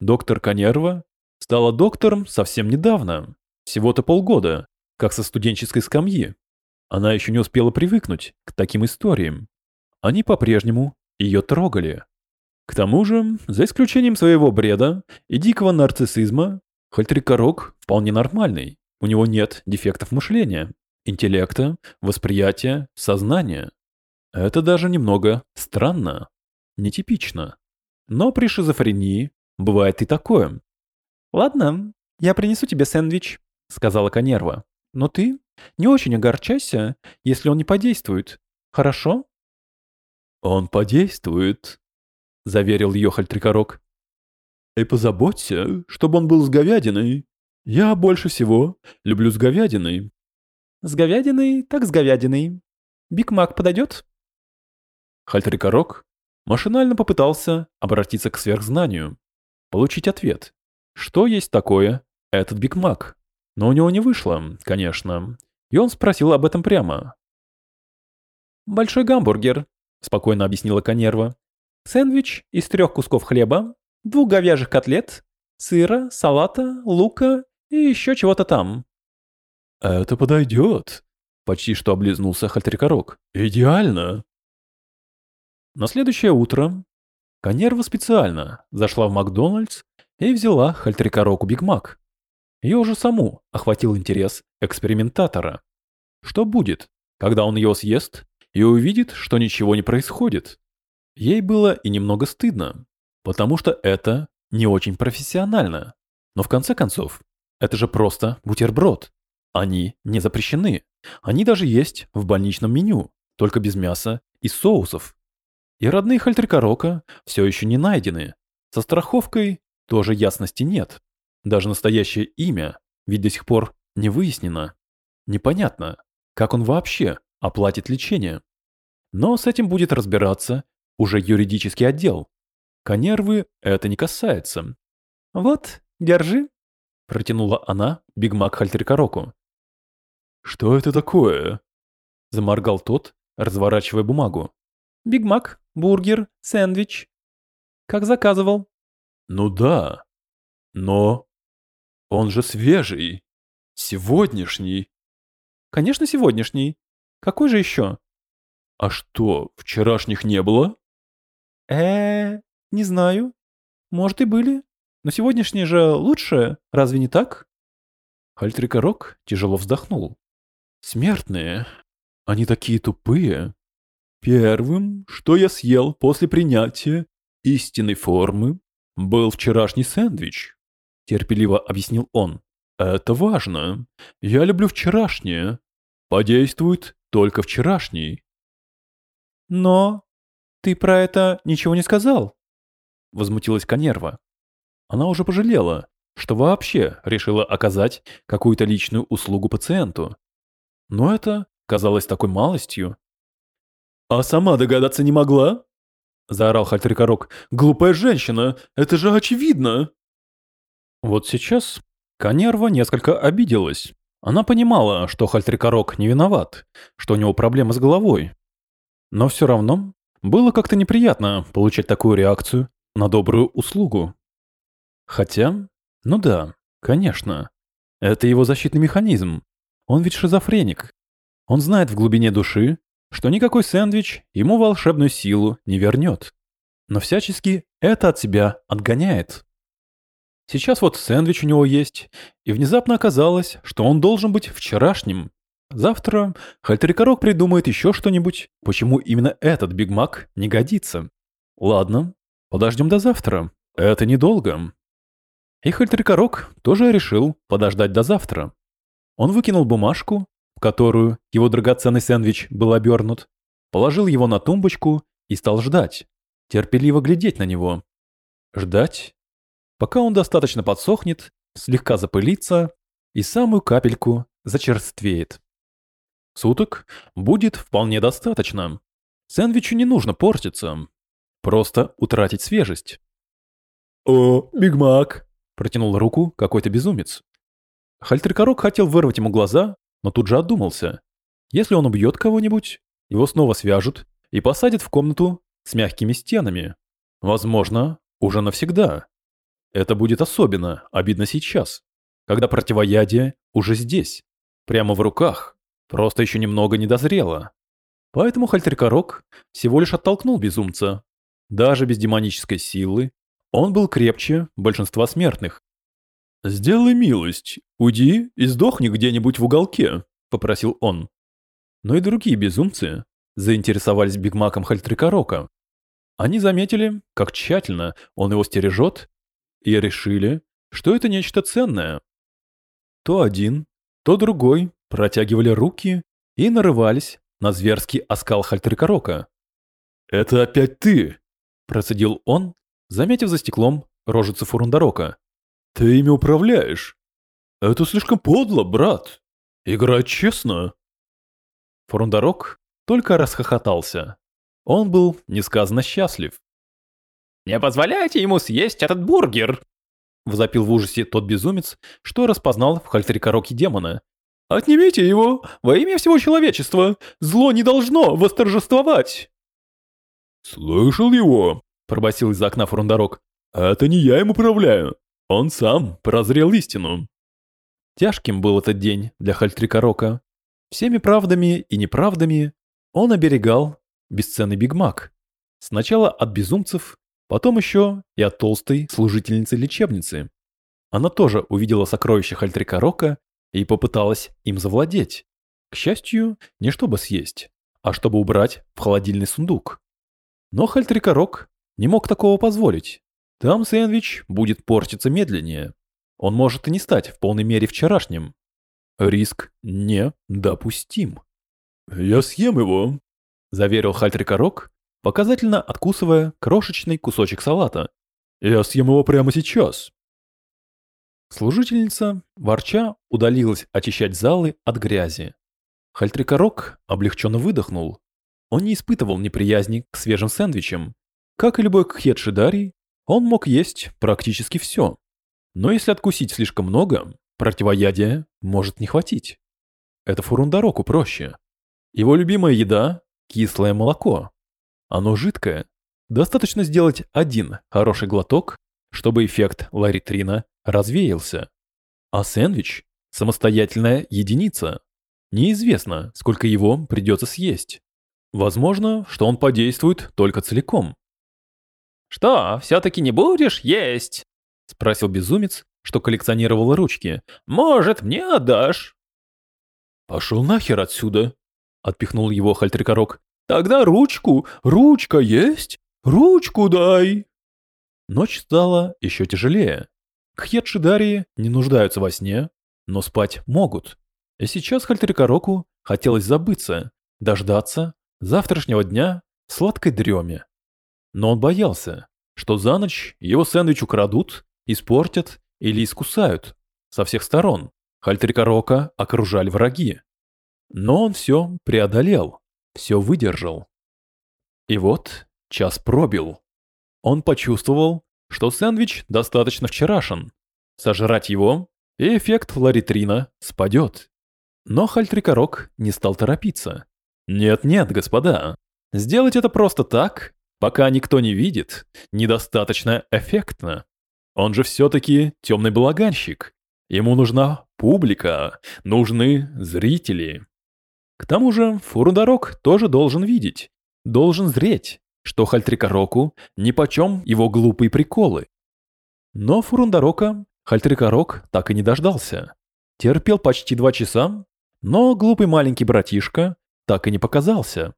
Доктор Конерва стала доктором совсем недавно, всего-то полгода, как со студенческой скамьи. Она еще не успела привыкнуть к таким историям. Они по-прежнему ее трогали. К тому же, за исключением своего бреда и дикого нарциссизма, Хальтрикорок вполне нормальный. У него нет дефектов мышления, интеллекта, восприятия, сознания. Это даже немного странно, нетипично. Но при шизофрении бывает и такое. «Ладно, я принесу тебе сэндвич», — сказала Конерва. Но ты не очень огорчайся, если он не подействует. Хорошо? Он подействует, заверил Йохаль Трикорок. И позаботься, чтобы он был с говядиной. Я больше всего люблю с говядиной. С говядиной, так с говядиной. Биг Мак подойдет? Хальтрикорок машинально попытался обратиться к сверхзнанию, получить ответ. Что есть такое этот Биг Мак? Но у него не вышло, конечно. И он спросил об этом прямо. «Большой гамбургер», — спокойно объяснила Конерва. «Сэндвич из трех кусков хлеба, двух говяжьих котлет, сыра, салата, лука и еще чего-то там». «Это подойдет», — почти что облизнулся Хальтрикорок. «Идеально». На следующее утро Конерва специально зашла в Макдональдс и взяла Хальтрикороку Биг Мак. Ее уже саму охватил интерес экспериментатора. Что будет, когда он ее съест и увидит, что ничего не происходит? Ей было и немного стыдно, потому что это не очень профессионально. Но в конце концов, это же просто бутерброд. Они не запрещены. Они даже есть в больничном меню, только без мяса и соусов. И родные Хальтрикорока все еще не найдены. Со страховкой тоже ясности нет. Даже настоящее имя ведь до сих пор не выяснено. Непонятно, как он вообще оплатит лечение. Но с этим будет разбираться уже юридический отдел. Конервы это не касается. «Вот, держи», — протянула она Биг Мак Хальтеркороку. «Что это такое?» — заморгал тот, разворачивая бумагу. «Биг Мак, бургер, сэндвич. Как заказывал». «Ну да. Но он же свежий. Сегодняшний». «Конечно, сегодняшний. Какой же еще?» «А что, вчерашних не было?» э не знаю. Может и были. Но сегодняшние же лучше, разве не так?» Хальтрикорок тяжело вздохнул. «Смертные. Они такие тупые. Первым, что я съел после принятия истинной формы, был вчерашний сэндвич», — терпеливо объяснил он. «Это важно. Я люблю вчерашнее. Подействует только вчерашний». «Но ты про это ничего не сказал?» — возмутилась Конерва. Она уже пожалела, что вообще решила оказать какую-то личную услугу пациенту. Но это казалось такой малостью. «А сама догадаться не могла?» — заорал Хальтрикорок. «Глупая женщина! Это же очевидно!» Вот сейчас Конерва несколько обиделась. Она понимала, что Хальтрикорок не виноват, что у него проблемы с головой. Но все равно было как-то неприятно получать такую реакцию на добрую услугу. Хотя, ну да, конечно. Это его защитный механизм. Он ведь шизофреник. Он знает в глубине души, что никакой сэндвич ему волшебную силу не вернет. Но всячески это от себя отгоняет. Сейчас вот сэндвич у него есть, и внезапно оказалось, что он должен быть вчерашним. Завтра Хальтерикорок придумает еще что-нибудь, почему именно этот Биг Мак не годится. Ладно, подождем до завтра. Это недолго. И Хальтерикорок тоже решил подождать до завтра. Он выкинул бумажку, которую его драгоценный сэндвич был обернут, положил его на тумбочку и стал ждать, терпеливо глядеть на него. Ждать, пока он достаточно подсохнет, слегка запылится и самую капельку зачерствеет. Суток будет вполне достаточно. Сэндвичу не нужно портиться. Просто утратить свежесть. «О, Биг Мак!» Протянул руку какой-то безумец. Хальтеркорок хотел вырвать ему глаза, но тут же отдумался. Если он убьет кого-нибудь, его снова свяжут и посадят в комнату с мягкими стенами. Возможно, уже навсегда. Это будет особенно обидно сейчас, когда противоядие уже здесь, прямо в руках, просто еще немного не дозрело. Поэтому Хальтеркорок всего лишь оттолкнул безумца. Даже без демонической силы он был крепче большинства смертных. «Сделай милость, уйди и сдохни где-нибудь в уголке», — попросил он. Но и другие безумцы заинтересовались Бигмаком Хальтрикорока. Они заметили, как тщательно он его стережет, и решили, что это нечто ценное. То один, то другой протягивали руки и нарывались на зверский оскал Хальтрикорока. «Это опять ты!» – процедил он, заметив за стеклом рожицу Фурундарока. «Ты ими управляешь? Это слишком подло, брат. Играть честно». Фурундарок только расхохотался. Он был несказанно счастлив. «Не позволяйте ему съесть этот бургер!» Взопил в ужасе тот безумец, что распознал в Хальтерикороке демона. «Отнимите его! Во имя всего человечества! Зло не должно восторжествовать!» «Слышал его?» — пробасил из окна Фрундарок. «Это не я им управляю. Он сам прозрел истину». Тяжким был этот день для Хальтрикорока. Всеми правдами и неправдами он оберегал бесценный бигмак. Сначала от безумцев, потом еще и от толстой служительницы лечебницы. Она тоже увидела сокровища Хальтрикорока и попыталась им завладеть. К счастью, не чтобы съесть, а чтобы убрать в холодильный сундук. Но Хальтрикорок не мог такого позволить. Там сэндвич будет портиться медленнее. Он может и не стать в полной мере вчерашним. Риск недопустим. «Я съем его», — заверил Хальтрикорок, показательно откусывая крошечный кусочек салата. «Я съем его прямо сейчас». Служительница, ворча, удалилась очищать залы от грязи. Хальтрикорок облегченно выдохнул. Он не испытывал неприязни к свежим сэндвичам. Как и любой кхет-шидарий, он мог есть практически все. Но если откусить слишком много, противоядия может не хватить. Это фурундароку проще. Его любимая еда – кислое молоко. Оно жидкое. Достаточно сделать один хороший глоток, чтобы эффект ларитрина развеялся. А сэндвич – самостоятельная единица. Неизвестно, сколько его придется съесть. Возможно, что он подействует только целиком. «Что, все-таки не будешь есть?» — спросил безумец, что коллекционировал ручки. «Может, мне отдашь?» «Пошел нахер отсюда!» — отпихнул его Хальтрикорок. «Тогда ручку! Ручка есть? Ручку дай!» Ночь стала еще тяжелее. Кхетшидарии не нуждаются во сне, но спать могут. И сейчас Хальтрикороку хотелось забыться, дождаться завтрашнего дня в сладкой дреме. Но он боялся, что за ночь его сэндвич украдут, испортят или искусают. Со всех сторон Хальтрикорока окружали враги. Но он все преодолел, все выдержал. И вот час пробил. Он почувствовал, что сэндвич достаточно вчерашен. Сожрать его, и эффект ларитрина спадет. Но Хальтрикорок не стал торопиться. Нет-нет, господа, сделать это просто так, пока никто не видит, недостаточно эффектно. Он же все-таки темный балаганщик. Ему нужна публика, нужны зрители. К тому же Фурундарок тоже должен видеть, должен зреть, что Хальтрикороку нипочем его глупые приколы. Но Фурундарока Хальтрикорок так и не дождался. Терпел почти два часа, но глупый маленький братишка так и не показался.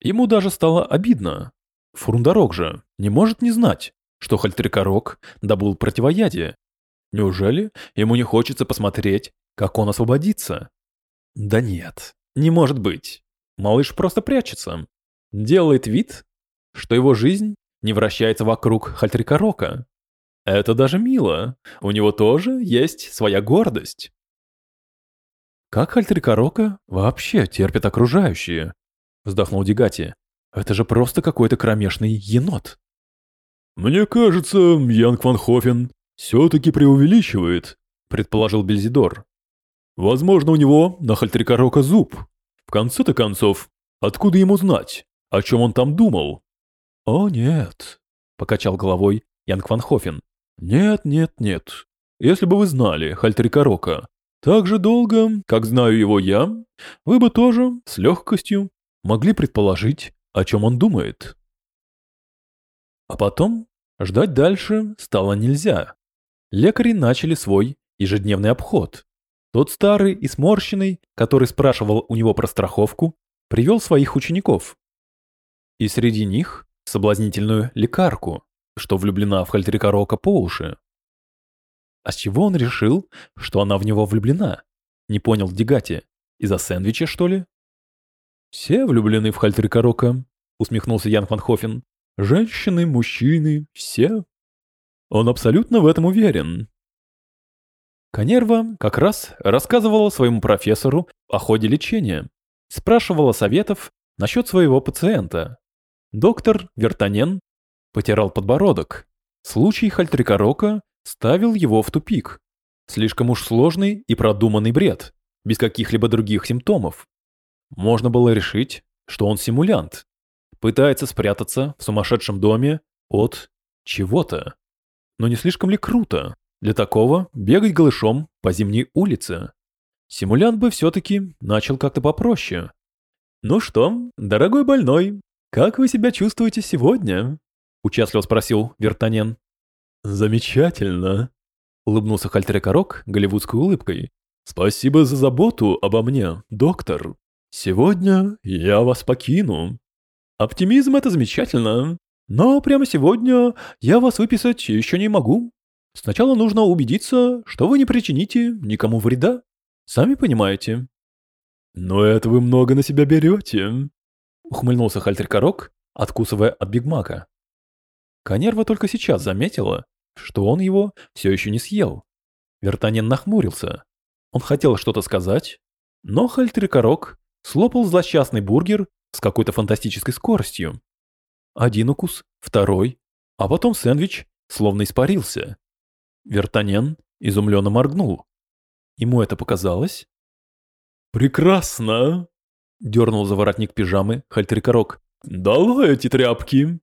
Ему даже стало обидно. Фурундарок же не может не знать, что Хальтрикорок добыл противоядие. Неужели ему не хочется посмотреть, как он освободится? Да нет, не может быть. Малыш просто прячется. Делает вид, что его жизнь не вращается вокруг Хальтрикорока. Это даже мило. У него тоже есть своя гордость. «Как Альтрикорока вообще терпят окружающие?» — вздохнул Дигати. «Это же просто какой-то кромешный енот». «Мне кажется, Янг Ван Хофен все-таки преувеличивает», — предположил Бельзидор. «Возможно, у него на Хальтрикорока зуб. В конце-то концов, откуда ему знать, о чем он там думал?» «О, нет», — покачал головой Янг Ван Хофен. «Нет, нет, нет. Если бы вы знали Хальтрикорока, так же долго, как знаю его я, вы бы тоже с легкостью могли предположить, о чем он думает. А потом ждать дальше стало нельзя. Лекари начали свой ежедневный обход. Тот старый и сморщенный, который спрашивал у него про страховку, привел своих учеников. И среди них соблазнительную лекарку, что влюблена в Хальтрикорока по уши. А с чего он решил, что она в него влюблена? Не понял Дигати. Из-за сэндвича, что ли? Все влюблены в Хальтерикорока, усмехнулся Ян Ван Хофен. Женщины, мужчины, все. Он абсолютно в этом уверен. Канерва как раз рассказывала своему профессору о ходе лечения. Спрашивала советов насчет своего пациента. Доктор Вертанен потирал подбородок. Случай Хальтрикорока ставил его в тупик. Слишком уж сложный и продуманный бред, без каких-либо других симптомов. Можно было решить, что он симулянт, пытается спрятаться в сумасшедшем доме от чего-то. Но не слишком ли круто для такого бегать голышом по зимней улице? Симулянт бы все-таки начал как-то попроще. «Ну что, дорогой больной, как вы себя чувствуете сегодня?» – участливо спросил Вертанен. «Замечательно», — улыбнулся Хальтерекорок голливудской улыбкой. «Спасибо за заботу обо мне, доктор. Сегодня я вас покину». «Оптимизм — это замечательно, но прямо сегодня я вас выписать еще не могу. Сначала нужно убедиться, что вы не причините никому вреда. Сами понимаете». «Но это вы много на себя берете», — ухмыльнулся Хальтеркорок, откусывая от Бигмака. Канерва только сейчас заметила, что он его все еще не съел. Вертанин нахмурился. Он хотел что-то сказать, но Хальтрикорок слопал злосчастный бургер с какой-то фантастической скоростью. Один укус, второй, а потом сэндвич словно испарился. Вертанен изумленно моргнул. Ему это показалось? «Прекрасно!» — дернул за воротник пижамы Хальтрикорок. «Долой эти тряпки!»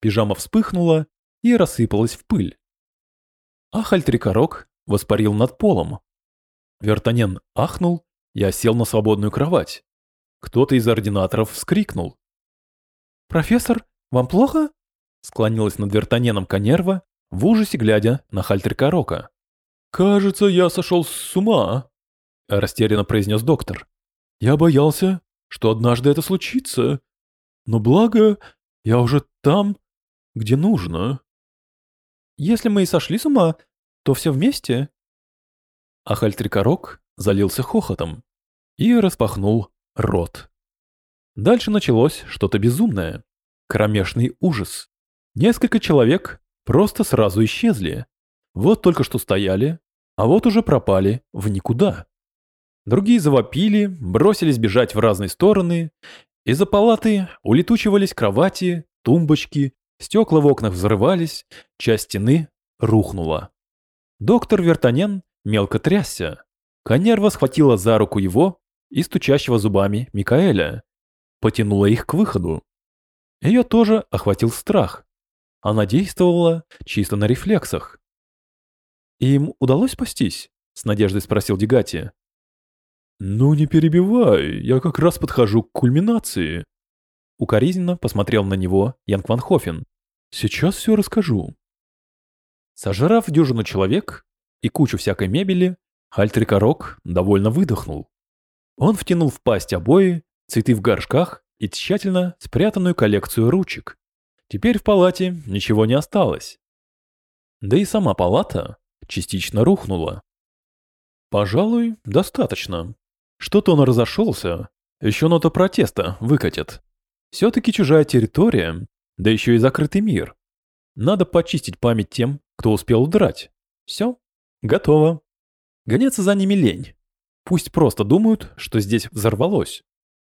Пижама вспыхнула и рассыпалась в пыль. А Хальтрикорок воспарил над полом. Вертанен ахнул и осел на свободную кровать. Кто-то из ординаторов вскрикнул. «Профессор, вам плохо?» Склонилась над Вертаненом Конерва, в ужасе глядя на Хальтрикорока. «Кажется, я сошел с ума», — растерянно произнес доктор. «Я боялся, что однажды это случится. Но благо, я уже там, где нужно». «Если мы и сошли с ума, то все вместе». А Хальтрикорок залился хохотом и распахнул рот. Дальше началось что-то безумное. Кромешный ужас. Несколько человек просто сразу исчезли. Вот только что стояли, а вот уже пропали в никуда. Другие завопили, бросились бежать в разные стороны. Из-за палаты улетучивались кровати, тумбочки, стекла в окнах взрывались, часть стены рухнула. Доктор Вертанен мелко трясся. Конерва схватила за руку его и стучащего зубами Микаэля. Потянула их к выходу. Ее тоже охватил страх. Она действовала чисто на рефлексах. «Им удалось спастись?» — с надеждой спросил Дегати. «Ну не перебивай, я как раз подхожу к кульминации». Укоризненно посмотрел на него Янг Ван Хофен. «Сейчас все расскажу». Сожрав дюжину человек и кучу всякой мебели, Хальтрикорок довольно выдохнул. Он втянул в пасть обои, цветы в горшках и тщательно спрятанную коллекцию ручек. Теперь в палате ничего не осталось. Да и сама палата частично рухнула. Пожалуй, достаточно. Что-то он разошелся, еще нота протеста выкатит. Все-таки чужая территория, да еще и закрытый мир. Надо почистить память тем, кто успел удрать. Все, готово. Гоняться за ними лень. Пусть просто думают, что здесь взорвалось.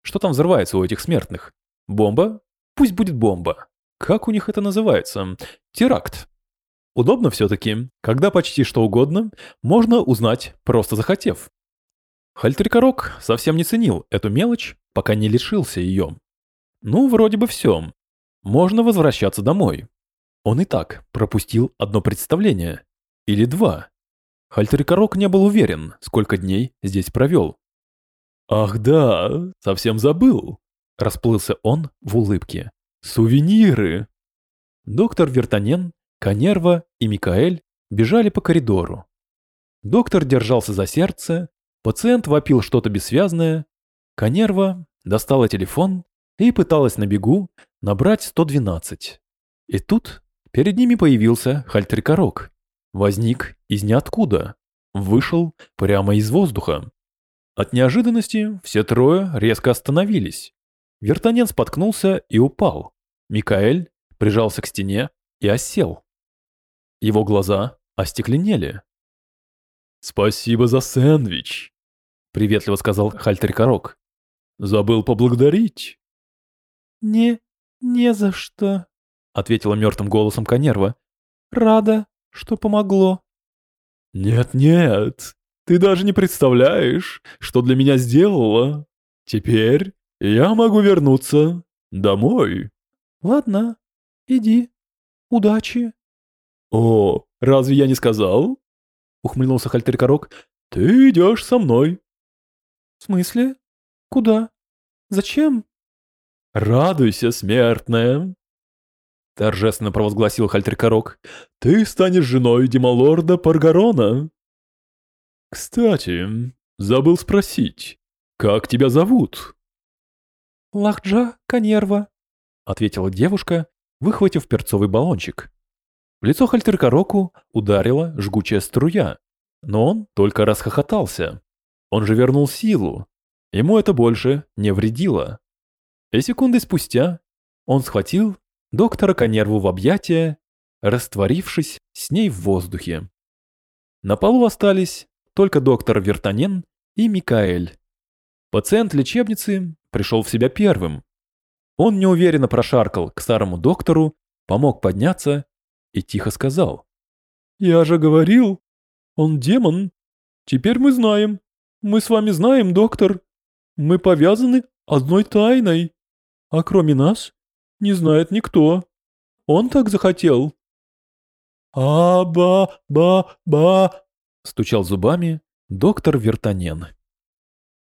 Что там взрывается у этих смертных? Бомба? Пусть будет бомба. Как у них это называется? Теракт. Удобно все-таки, когда почти что угодно можно узнать, просто захотев. Хальтрикорок совсем не ценил эту мелочь, пока не лишился ее. Ну, вроде бы все. Можно возвращаться домой. Он и так пропустил одно представление. Или два. Хальтерикорок не был уверен, сколько дней здесь провел. «Ах да, совсем забыл!» – расплылся он в улыбке. «Сувениры!» Доктор Вертанен, Конерва и Микаэль бежали по коридору. Доктор держался за сердце, пациент вопил что-то бессвязное. Конерва достала телефон и пыталась на бегу набрать 112. И тут перед ними появился Хальтрикорок возник из ниоткуда, вышел прямо из воздуха. От неожиданности все трое резко остановились. Вертанен споткнулся и упал. Микаэль прижался к стене и осел. Его глаза остекленели. «Спасибо за сэндвич», — приветливо сказал Хальтеркорок. «Забыл поблагодарить». «Не, не за что», — ответила мертвым голосом Конерва. «Рада, что помогло. Нет-нет, ты даже не представляешь, что для меня сделала. Теперь я могу вернуться домой. Ладно, иди. Удачи. О, разве я не сказал? Ухмыльнулся Хальтеркорок. Ты идешь со мной. В смысле? Куда? Зачем? Радуйся, смертная. Торжественно провозгласил Хальтеркорок. «Ты станешь женой Демалорда Паргарона!» «Кстати, забыл спросить, как тебя зовут?» «Лахджа Канерва», — ответила девушка, выхватив перцовый баллончик. В лицо Хальтеркороку ударила жгучая струя, но он только расхохотался. Он же вернул силу. Ему это больше не вредило. И секунды спустя он схватил доктора Конерву в объятия, растворившись с ней в воздухе. На полу остались только доктор Вертанен и Микаэль. Пациент лечебницы пришел в себя первым, Он неуверенно прошаркал к старому доктору, помог подняться и тихо сказал. «Я же говорил, он демон. Теперь мы знаем. Мы с вами знаем, доктор. Мы повязаны одной тайной. А кроме нас не знает никто. Он так захотел». «А-ба-ба-ба!» — стучал зубами доктор Вертанен.